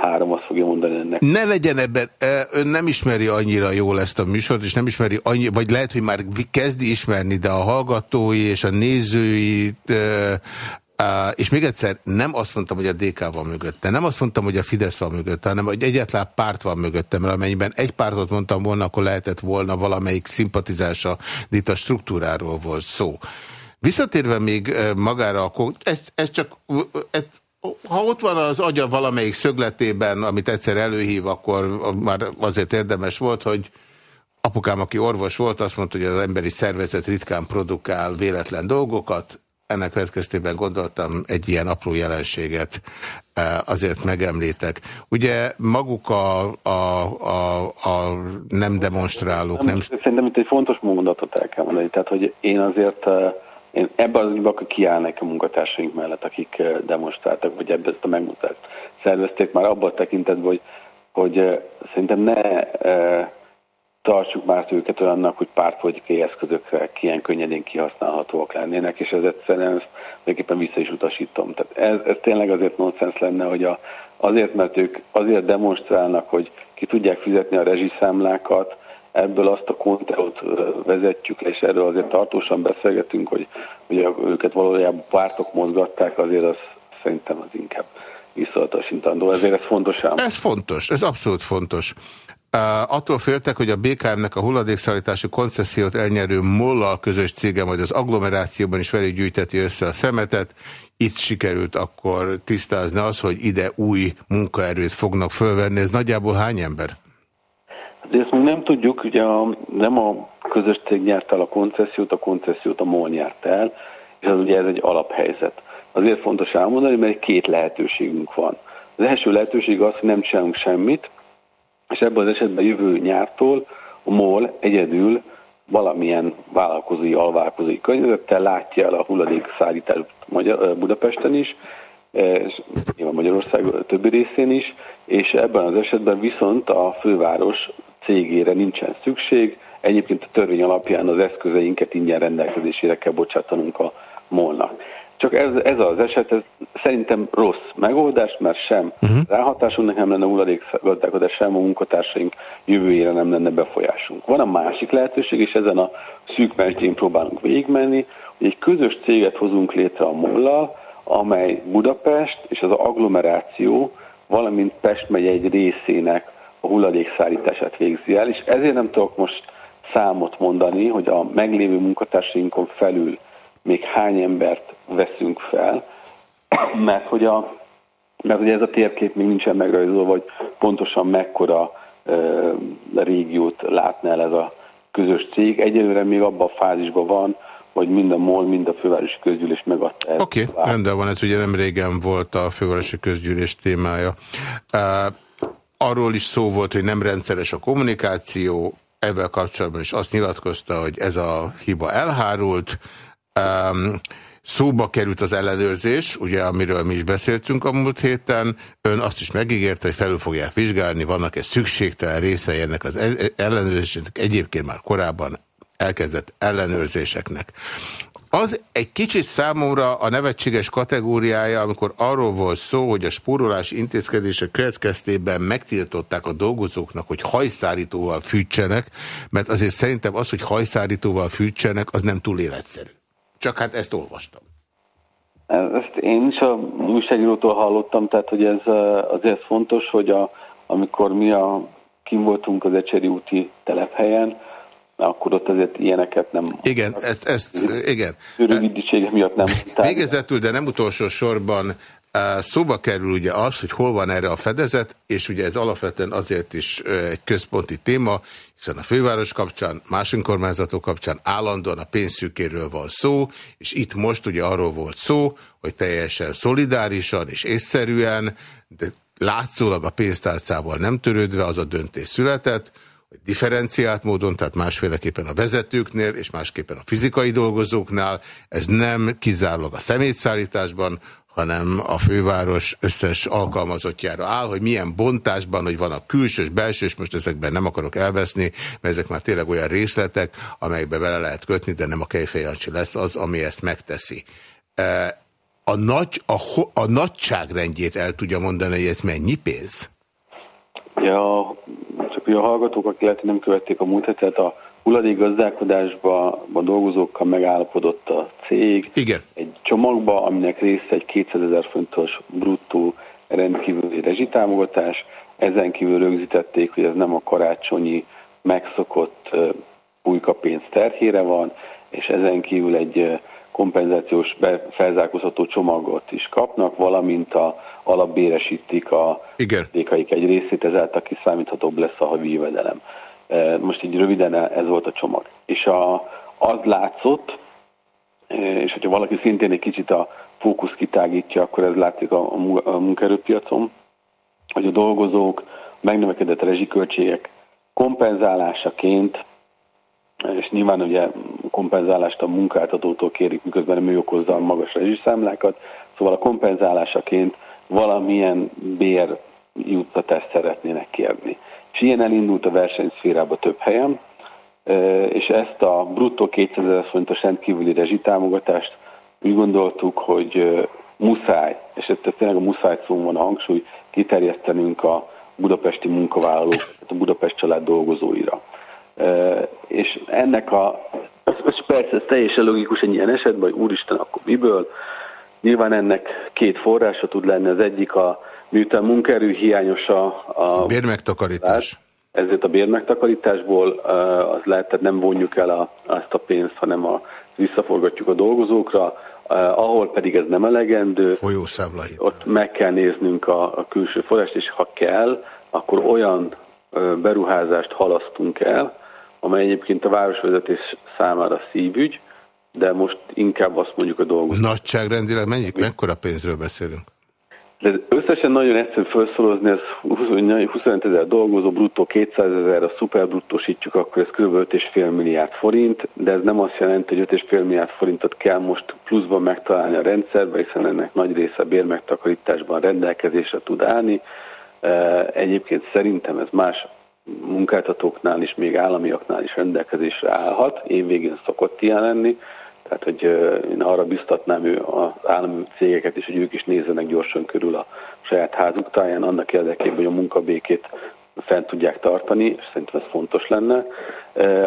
három azt fogja mondani önnek. Ne legyen ebben, ön nem ismeri annyira jól ezt a műsort, és nem ismeri annyi, vagy lehet, hogy már kezdi ismerni, de a hallgatói és a nézői És még egyszer, nem azt mondtam, hogy a DK van mögötte, nem azt mondtam, hogy a Fidesz van mögötte, hanem hogy egyetlen párt van mögöttem, mert amennyiben egy pártot mondtam volna, akkor lehetett volna valamelyik szimpatizása, de itt a struktúráról volt szó. Visszatérve még magára, akkor ez, ez csak, ez, ha ott van az agya valamelyik szögletében, amit egyszer előhív, akkor már azért érdemes volt, hogy apukám, aki orvos volt, azt mondta, hogy az emberi szervezet ritkán produkál véletlen dolgokat, ennek következtében gondoltam egy ilyen apró jelenséget e, azért megemlítek. Ugye maguk a, a, a, a nem demonstrálók... Nem... Szerintem itt egy fontos mondatot el kell mondani. Tehát, hogy én azért e, én ebben az ügyben kiállnék a munkatársaink mellett, akik e, demonstráltak, vagy ebben ezt a megmutatást szervezték már abban a tekintetben, hogy, hogy szerintem ne tartsuk már őket olyannak, hogy pártpolitikai eszközökre ilyen könnyedén kihasználhatóak lennének, és ez egyszerűen ezt mindenképpen vissza is utasítom. Tehát ez, ez tényleg azért nonsens lenne, hogy a, azért, mert ők azért demonstrálnak, hogy ki tudják fizetni a rezsiszámlákat, ebből azt a konteót vezetjük, és erről azért tartósan beszélgetünk, hogy, hogy őket valójában pártok mozgatták, azért az szerintem az inkább visszautasítandó. Ezért ez fontos ám. Ez fontos, ez abszolút fontos. Attól féltek, hogy a BKM-nek a hulladékszállítási koncesziót elnyerő mollal közös cége majd az agglomerációban is velük gyűjteti össze a szemetet. Itt sikerült akkor tisztázni az, hogy ide új munkaerőt fognak fölvenni. Ez nagyjából hány ember? De ezt még nem tudjuk, ugye a, nem a közös cég nyert el a koncesziót, a koncesziót a MOL nyert el, és az ugye ez egy alaphelyzet. Azért fontos elmondani, mert két lehetőségünk van. Az első lehetőség az, hogy nem csinálunk semmit, és ebben az esetben jövő nyártól a MOL egyedül valamilyen vállalkozói, alvállalkozói környezettel látja el a hulladékszállítást Budapesten is, és nyilván Magyarország többi részén is, és ebben az esetben viszont a főváros cégére nincsen szükség, egyébként a törvény alapján az eszközeinket ingyen rendelkezésére kell bocsátanunk a molnak. Csak ez, ez az eset, ez szerintem rossz megoldás, mert sem uh-huh. ráhatásunk nem lenne hulladékgazdálkodás, sem a munkatársaink jövőjére nem lenne befolyásunk. Van a másik lehetőség, és ezen a szűk mesdjén próbálunk végigmenni, hogy egy közös céget hozunk létre a mollal, amely Budapest és az agglomeráció, valamint Pest megy egy részének a hulladékszállítását végzi el, és ezért nem tudok most számot mondani, hogy a meglévő munkatársainkon felül még hány embert veszünk fel, [CLEARS THROAT] mert hogy, a, mert hogy ez a térkép még nincsen megrajzolva, hogy pontosan mekkora ö, régiót látna el ez a közös cég. Egyelőre még abban a fázisban van, hogy mind a MOL, mind a fővárosi közgyűlés megadta ezt. Oké, okay, rendben van, ez ugye nem régen volt a fővárosi közgyűlés témája. Uh, arról is szó volt, hogy nem rendszeres a kommunikáció, ebben kapcsolatban is azt nyilatkozta, hogy ez a hiba elhárult. Um, szóba került az ellenőrzés, ugye, amiről mi is beszéltünk a múlt héten. Ön azt is megígérte, hogy felül fogják vizsgálni, vannak-e szükségtelen részei ennek az e- ellenőrzésnek, egyébként már korábban elkezdett ellenőrzéseknek. Az egy kicsit számomra a nevetséges kategóriája, amikor arról volt szó, hogy a spórolás intézkedések következtében megtiltották a dolgozóknak, hogy hajszárítóval fűtsenek, mert azért szerintem az, hogy hajszárítóval fűtsenek, az nem túl életszerű. Csak hát ezt olvastam. Ezt én is a újságírótól hallottam, tehát hogy ez azért fontos, hogy a, amikor mi a, kim voltunk az Ecseri úti telephelyen, akkor ott azért ilyeneket nem... Igen, ezt, ezt igen. Rövidsége miatt nem. Végezetül, de nem utolsó sorban Szóba kerül ugye az, hogy hol van erre a fedezet, és ugye ez alapvetően azért is egy központi téma, hiszen a főváros kapcsán, más önkormányzatok kapcsán állandóan a pénzszűkéről van szó, és itt most ugye arról volt szó, hogy teljesen szolidárisan és észszerűen, de látszólag a pénztárcával nem törődve az a döntés született, hogy differenciált módon, tehát másféleképpen a vezetőknél és másképpen a fizikai dolgozóknál, ez nem kizárólag a szemétszállításban, hanem a főváros összes alkalmazottjára áll, hogy milyen bontásban, hogy van a külsős, belsős, most ezekben nem akarok elveszni, mert ezek már tényleg olyan részletek, amelyekbe bele lehet kötni, de nem a Kejfejancsi lesz az, ami ezt megteszi. E, a, nagy, a, a nagyságrendjét el tudja mondani, hogy ez mennyi pénz? Ja, csak a hallgatók, akik lehet, nem követték a múlt hetet, a hulladékgazdálkodásban dolgozókkal megállapodott a cég. Igen. Egy csomagba, aminek része egy 200 ezer fontos bruttó rendkívüli rezsitámogatás. Ezen kívül rögzítették, hogy ez nem a karácsonyi megszokott újkapénz terhére van, és ezen kívül egy kompenzációs felzárkózható csomagot is kapnak, valamint a alapbéresítik a dékaik egy részét, ezáltal kiszámíthatóbb lesz a havi jövedelem. Most így röviden ez volt a csomag. És a, az látszott, és hogyha valaki szintén egy kicsit a fókusz kitágítja, akkor ez látszik a, a munkaerőpiacon, hogy a dolgozók megnövekedett rezsiköltségek kompenzálásaként, és nyilván ugye kompenzálást a munkáltatótól kérik, miközben ő okozza a magas rezsiszámlákat, szóval a kompenzálásaként valamilyen bér juttatást szeretnének kérni. És ilyen elindult a versenyszférába több helyen, és ezt a bruttó 200 ezer forintos rendkívüli rezsitámogatást úgy gondoltuk, hogy muszáj, és ez tényleg a muszáj szó van a hangsúly, kiterjesztenünk a budapesti munkavállalók, a Budapest család dolgozóira. És ennek a, és persze ez teljesen logikus egy ilyen esetben, hogy úristen, akkor miből? Nyilván ennek két forrása tud lenni, az egyik a miután munkaerő hiányos a... a bérmegtakarítás. Ezért a bérmegtakarításból az lehet, tehát nem vonjuk el a, azt a pénzt, hanem a, visszaforgatjuk a dolgozókra, ahol pedig ez nem elegendő, ott meg kell néznünk a, a külső forrást, és ha kell, akkor olyan beruházást halasztunk el, amely egyébként a városvezetés számára szívügy, de most inkább azt mondjuk a dolgot. Nagyságrendileg mennyi, mekkora pénzről beszélünk? De összesen nagyon egyszerű felszorozni, ez 25 ezer dolgozó, bruttó 200 ezer, a szuperbruttosítjuk, akkor ez kb. 5,5 milliárd forint, de ez nem azt jelenti, hogy 5,5 milliárd forintot kell most pluszban megtalálni a rendszerbe, hiszen ennek nagy része bérmegtakarításban rendelkezésre tud állni. E, egyébként szerintem ez más munkáltatóknál is, még államiaknál is rendelkezésre állhat, évvégén szokott ilyen lenni, Tehát, hogy én arra biztatnám ő az állami cégeket is, hogy ők is nézzenek gyorsan körül a saját házuk táján, annak érdekében, hogy a munkabékét fent tudják tartani, és szerintem ez fontos lenne.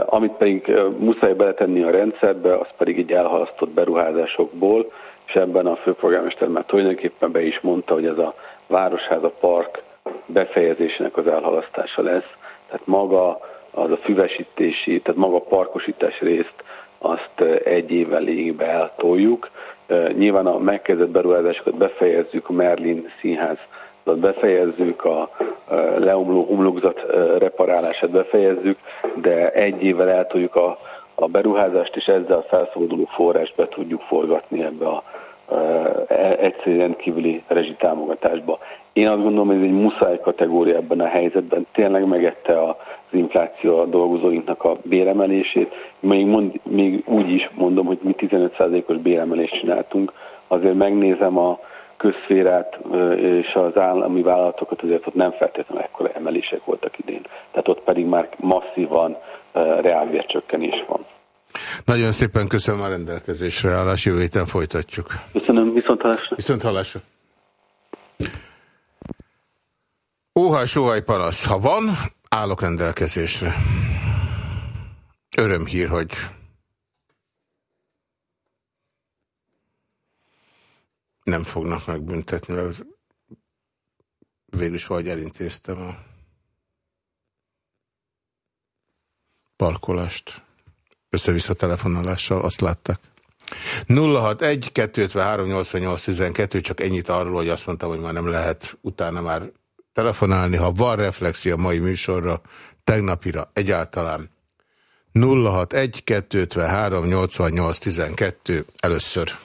Amit pedig muszáj beletenni a rendszerbe, az pedig egy elhalasztott beruházásokból, és ebben a főpolgármester már tulajdonképpen be is mondta, hogy ez a Városháza Park befejezésének az elhalasztása lesz. Tehát maga az a füvesítési, tehát maga a parkosítás részt azt egy évvel légbe eltoljuk. Nyilván a megkezdett beruházásokat befejezzük, a Merlin színház befejezzük, a leomló homlokzat reparálását befejezzük, de egy évvel eltoljuk a, a beruházást, és ezzel a felszabaduló forrást be tudjuk forgatni ebbe a e, egyszerűen kívüli rezsitámogatásba. Én azt gondolom, hogy ez egy muszáj kategória ebben a helyzetben. Tényleg megette az infláció a dolgozóinknak a béremelését. Még, mond, még úgy is mondom, hogy mi 15%-os béremelést csináltunk. Azért megnézem a közszférát és az állami vállalatokat, azért ott nem feltétlenül ekkora emelések voltak idén. Tehát ott pedig már masszívan reálbércsökkenés van. Nagyon szépen köszönöm a rendelkezésre állás, jövő héten folytatjuk. Köszönöm, viszont hallásra. Viszont hallásra. Óhaj, sóhaj, panasz. Ha van, állok rendelkezésre. Örömhír, hogy nem fognak megbüntetni, mert végül is valahogy elintéztem a parkolást. Össze-vissza telefonálással, azt látták. 061 253 88 12, csak ennyit arról, hogy azt mondtam, hogy már nem lehet utána már telefonálni. Ha van reflexia mai műsorra, tegnapira egyáltalán 061 253 88 12 először.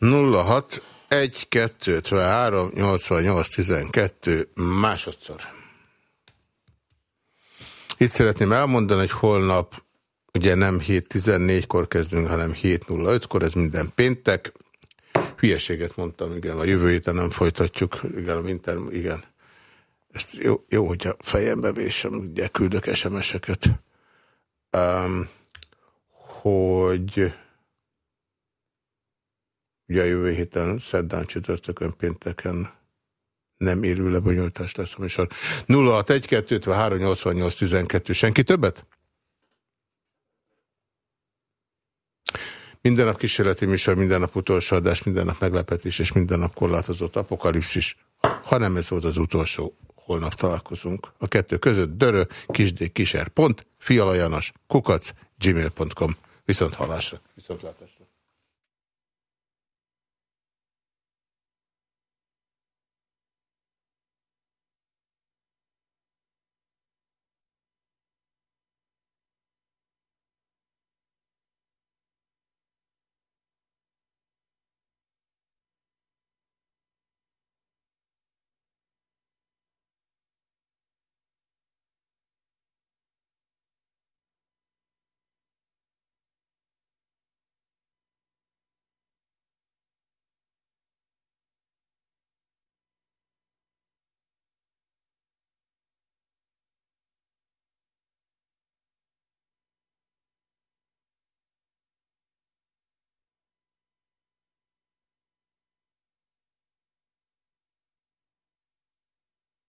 06 1 2 3 88 12 másodszor. Itt szeretném elmondani, hogy holnap ugye nem 7.14-kor kezdünk, hanem 7.05-kor, ez minden péntek. Hülyeséget mondtam, igen, a jövő héten nem folytatjuk, igen, a minter, igen. Ezt jó, jó hogy a fejembe vésem, ugye küldök SMS-eket, um, hogy Ugye a jövő héten szerdán csütörtökön pénteken nem érő lebonyolítás lesz a műsor. 061 12 Senki többet? Minden nap kísérleti műsor, minden nap utolsó adás, minden nap meglepetés és minden nap korlátozott apokalipszis. Ha nem ez volt az utolsó, holnap találkozunk. A kettő között dörö, kisdé, kiser, pont, fialajanos, kukac, gmail.com. Viszont hallásra, viszont látásra.